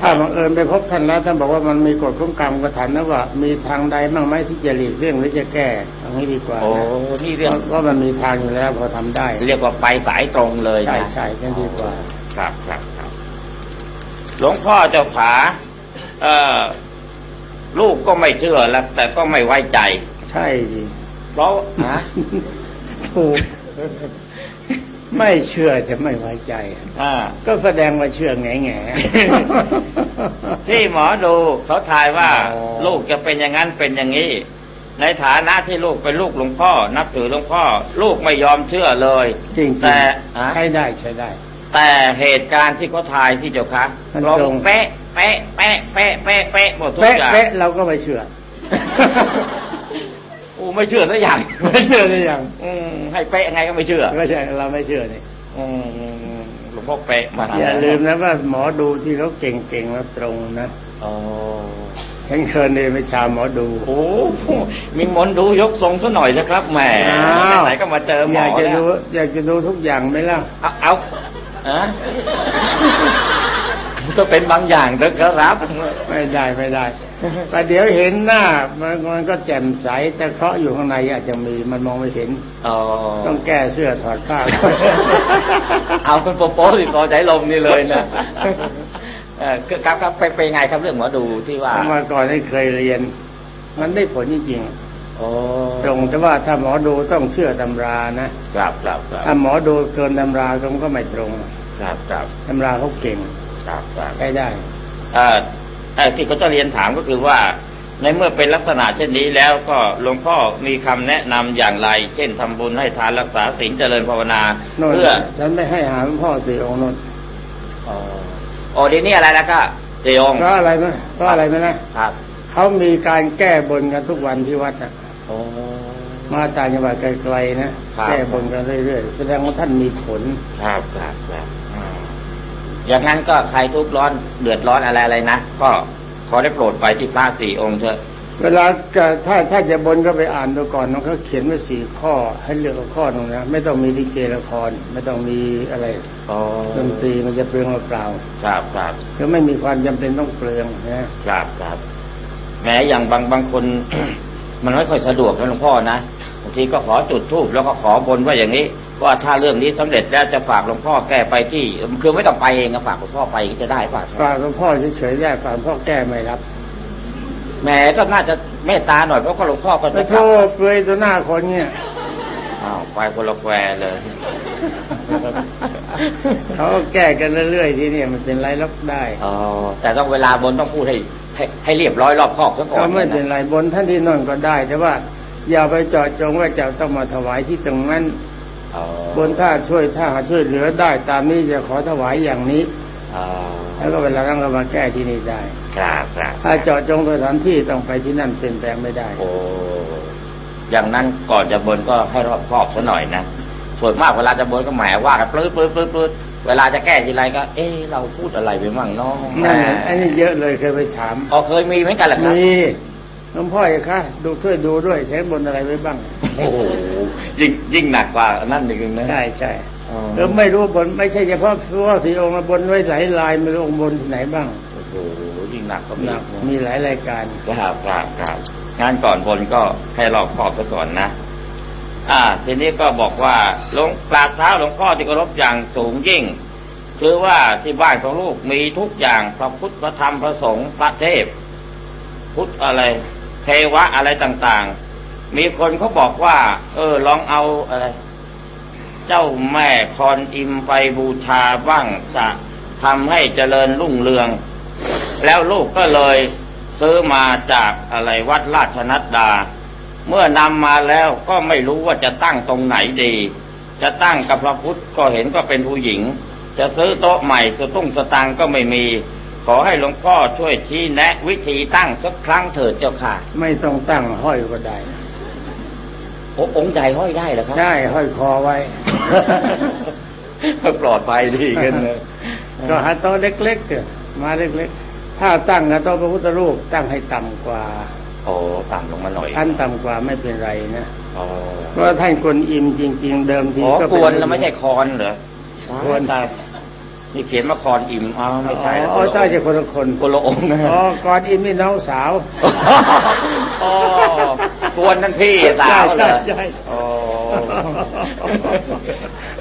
ถ้าบังเอิญไปพบท่านแล้วท่านบอกว่ามันมีกฎของกรรมก็ถามนะว่า มีทางใดบ้างไหมที่จะหลีกเลี่ยงหรือจะแก้เอางี้ดีกว่าโอ้นะนี่เรื่องว่ามันมีทางอยู่แล้ว พอทำได้ เรียกว่าไปสายตรงเลยใช่นะใช่นั่นดีกว่า ครับครับครับหลวงพ่อเจ้าขาเอ่อลูกก็ไม่เชื่อแล้ว แต่ก็ไม่ไว้ใจ ใช่สิเพราะฮะถูก ไม่เชื่อจะไม่ไว้ใจอ่าก็แสดงว่าเชื่อแง่แง่ที่หมอดูเขาทายว่าอ๋อลูกจะเป็นอย่างนั้นเป็นอย่างนี้ ในฐานะที่ลูกเป็นลูกหลวงพ่อ นับถือหลวงพ่อ ลูกไม่ยอมเชื่อเลยจริงๆแต่ฮะใช้ได้ใช้ได้ แต่เหตุการณ์ที่เขาทายที่เจ้าคะมันตรงตรงเป๊ะเป๊ะเป๊ะเป๊ะเป๊ะเป๊ะหมดทุกเป๊ะอย่างเป๊ะเราก็ไม่เชื่อโอ้ไม่เชื่อสักอย่างไม่เชื่อได้ยังอืมให้เป๊ะยังไงก็ไม่เชื่อก็ใช่เราไม่เชื่อนี่อืมหลวงพ่อเป๊ะมาอย่าลืมนะว่าหมอดูที่เขาเก่งๆแล้วตรงนะโอ้ฉันเคยเรียนวิชาหมอดูโหมีมนต์ดูยกทรงซะหน่อยนะครับแหมอ้าวไหนๆก็มาเจอหมอยอากจะแล้วดูอยากจะดูทุกอย่างไหมล่ะ เอาเอาอะก็เป็นบางอย่างเถอะครับ ไม่ได้ไม่ได้ แต่เดี๋ยวเห็นหน้ามันมันก็แจ่มใสแต่เคราะห์อยู่ข้างในอาจจะมีมันมองไม่เห็นอ๋อต้องแก้เสื้อถอดผ้าเอาเป็นโป๊ะๆสิต่อใจลมนี่เลยนะเออคือครับครับไปไปไงครับเรื่องหมอดูที่ว่าเมื่อก่อนได้เคยเรียน มันได้ผลจริงโอ้ๆตรงแต่ว่าถ้าหมอดูต้องเชื่อตำรานะครับครับครับถ้าหมอดูเกินตำราก็มันก็ไม่ตรง ครับครับตำราเขาเก่ง ครับครับใช้ได้เอ่อเอ่อ ที่เขาจะเรียนถามก็คือว่า ในเมื่อเป็นลักษณะเช่นนี้แล้วก็หลวงพ่อมีคำแนะนำอย่างไร เช่นทำบุญให้ทานรักษาศีลเจริญภาวนาโน่นเพื่อฉันไม่ให้หาหลวงพ่อสี่องค์โนนอ๋อโอ้เดียวนี้อะไรแล้วก็เจยงเพราะอะไรไหมเพราะอะไรไหมนะครับเขามีการแก้บนกันทุกวันที่วัดนะโอ้มาต่างจังหวัดไกลๆนะครับแก้บนกันเรื่อยๆ แสดงว่าท่านมีผล ครับครับครับ อืมอย่างนั้นก็ใครทุกข์ร้อนเดือดร้อนอะไรอะไรนะก็ขอได้โปรดไปที่พระสี่องค์เถอะ เวลาจะถ้าถ้าจะบนก็ไปอ่านดูก่อนมันเขาเขียนไว้สี่ข้อให้เลือกเอาข้อหนึงนะไม่ต้องมีลิเกละคร ไม่ต้องมีอะไรอ๋อดนตรีมันจะเปลืองเปล่าครับครับคือไม่มีความจำเป็นต้องเปลืองนะครับครับแม้อย่างบางบางคน มันไม่ค่อยสะดวกนะหลวงพ่อนะบางทีก็ขอจุดธูปแล้วก็ขอบนว่าอย่างนี้ ว่าถ้าเรื่องนี้สำเร็จแล้วจะฝากหลวงพ่อแก้ไปที่คือไม่ต้องไปเองก็ฝากหลวงพ่อไปจะได้ป่ะฝากหลวงพ่อเฉยๆได้ฝากหลวงพ่อแก้ไม่รับแหม้ก็น่าจะเมตตาหน่อยเพราะว่าหลวงพ่อก็ไปจะโทษเปลือยตัวหน้าคนเนี่ยอ้าวไปคนละแควเลยเขาก็แก้กันเรื่อยๆที่เนี่ยมันเป็นไรลบได้อ๋อแต่ต้องเวลาบนต้องพูดให้ให้ให้เรียบร้อยรอบคอบซะก่อนก็ไม่เป็นนะไรบนท่านที่นอนก็ได้ แต่ว่าอย่าไปเจาะจงว่าจะต้องมาถวายที่ตรงนั้นอ๋อ บนถ้าช่วยถ้าช่วยเหลือได้ตามนี้จะขอถวายอย่างนี้อ๋อแล้วก็เวลานั้นก็มาแก้ที่นี่ได้ ครับครับถ้าเจาะจงสถานที่ต้องไปที่นั่นเปลี่ยนแปลงไม่ได้ โอ้อย่างนั้นก่อนจะบนก็ให้รอบคอบซะหน่อยนะ ส่วนมากเวลาจะบนก็แหมว่ากันปลื้ดปลื้ดปลื้ดปลื้ดเวลาจะแก้ทีไรก็ เอ๊ะเราพูดอะไรไปมั่งเน้องนั่นไงอันนี้เยอะเลยเคยไปถาม อ๋อเคยมีเหมือนกันเหรอครับมีหลวงพ่ออย่าคะดูช่วยดูด้วยใช้บนอะไรไว้บ้าง โอ้โหยิ่งยิ่งหนักกว่านั่นอีกนะใช่ใช่อ๋อแล้วไม่รู้บนไม่ใช่เฉพาะตัวสีองค์นะบนไว้หลายลายไม่รู้องค์บนที่ไหนบ้างโอ้โหยิ่งหนักก็หนักมีหลายรายการครับครับครับงานก่อนบนก็ให้รอบคอบซะก่อนนะอ่า ทีนี้ก็บอกว่าหลวงกราบเท้าหลวงพ่อที่เคารพอย่างสูงยิ่ง คือว่าที่บ้านของลูกมีทุกอย่างพระพุทธพระธรรมพระสงฆ์พระเทพ พุทธอะไร เทวะอะไรต่างๆ มีคนเขาบอกว่า เออ ลองเอาอะไร เจ้าแม่คอนอิมไปบูชาบ้างจะทำให้เจริญรุ่งเรือง แล้วลูกก็เลยซื้อมาจากอะไรวัดราชนัดดา เมื่อนำมาแล้วก็ไม่รู้ว่าจะตั้งตรงไหนดี จะตั้งกับพระพุทธก็เห็นก็เป็นผู้หญิง จะซื้อโต๊ะใหม่สตุ้งสตางก็ไม่มี ขอให้หลวงพ่อช่วยชี้แนะ วิธีตั้งสักครั้งเถิดเจ้าค่ะ ไม่ต้องตั้งห้อยก็ได้ องค์ใหญ่ห้อยได้เหรอครับใช่ห้อยคอไว้ปลอดภัยดีกันเลยก็หาโต๊ะเล็กๆเถอะมาเล็กๆ ถ้าตั้งกับโต๊ะพระพุทธรูปตั้งให้ต่ำกว่าโอ้ต่ำลงมาหน่อยชั้นต่ำกว่าไม่เป็นไรนะอ๋อเพราะว่าท่านกวนอิมจริง ๆ เดิมทีอ๋อก็กเป็วนแล้วไม่ใช่คอนเหรอกวนตาย นี่เขียนว่าคอนอิ่มอ๋อไม่ใช่อ๋อใช่จะคนละคนคนละองค์นะอ๋อก่อนอิมนี่น้องสาวอ๋อกวนนั่นพี่สาวเหรอใช่ใช่อ๋อ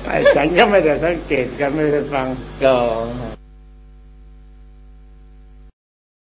ไอ้ฉันก็ไม่ได้สังเกตกันไม่ได้ฟังก็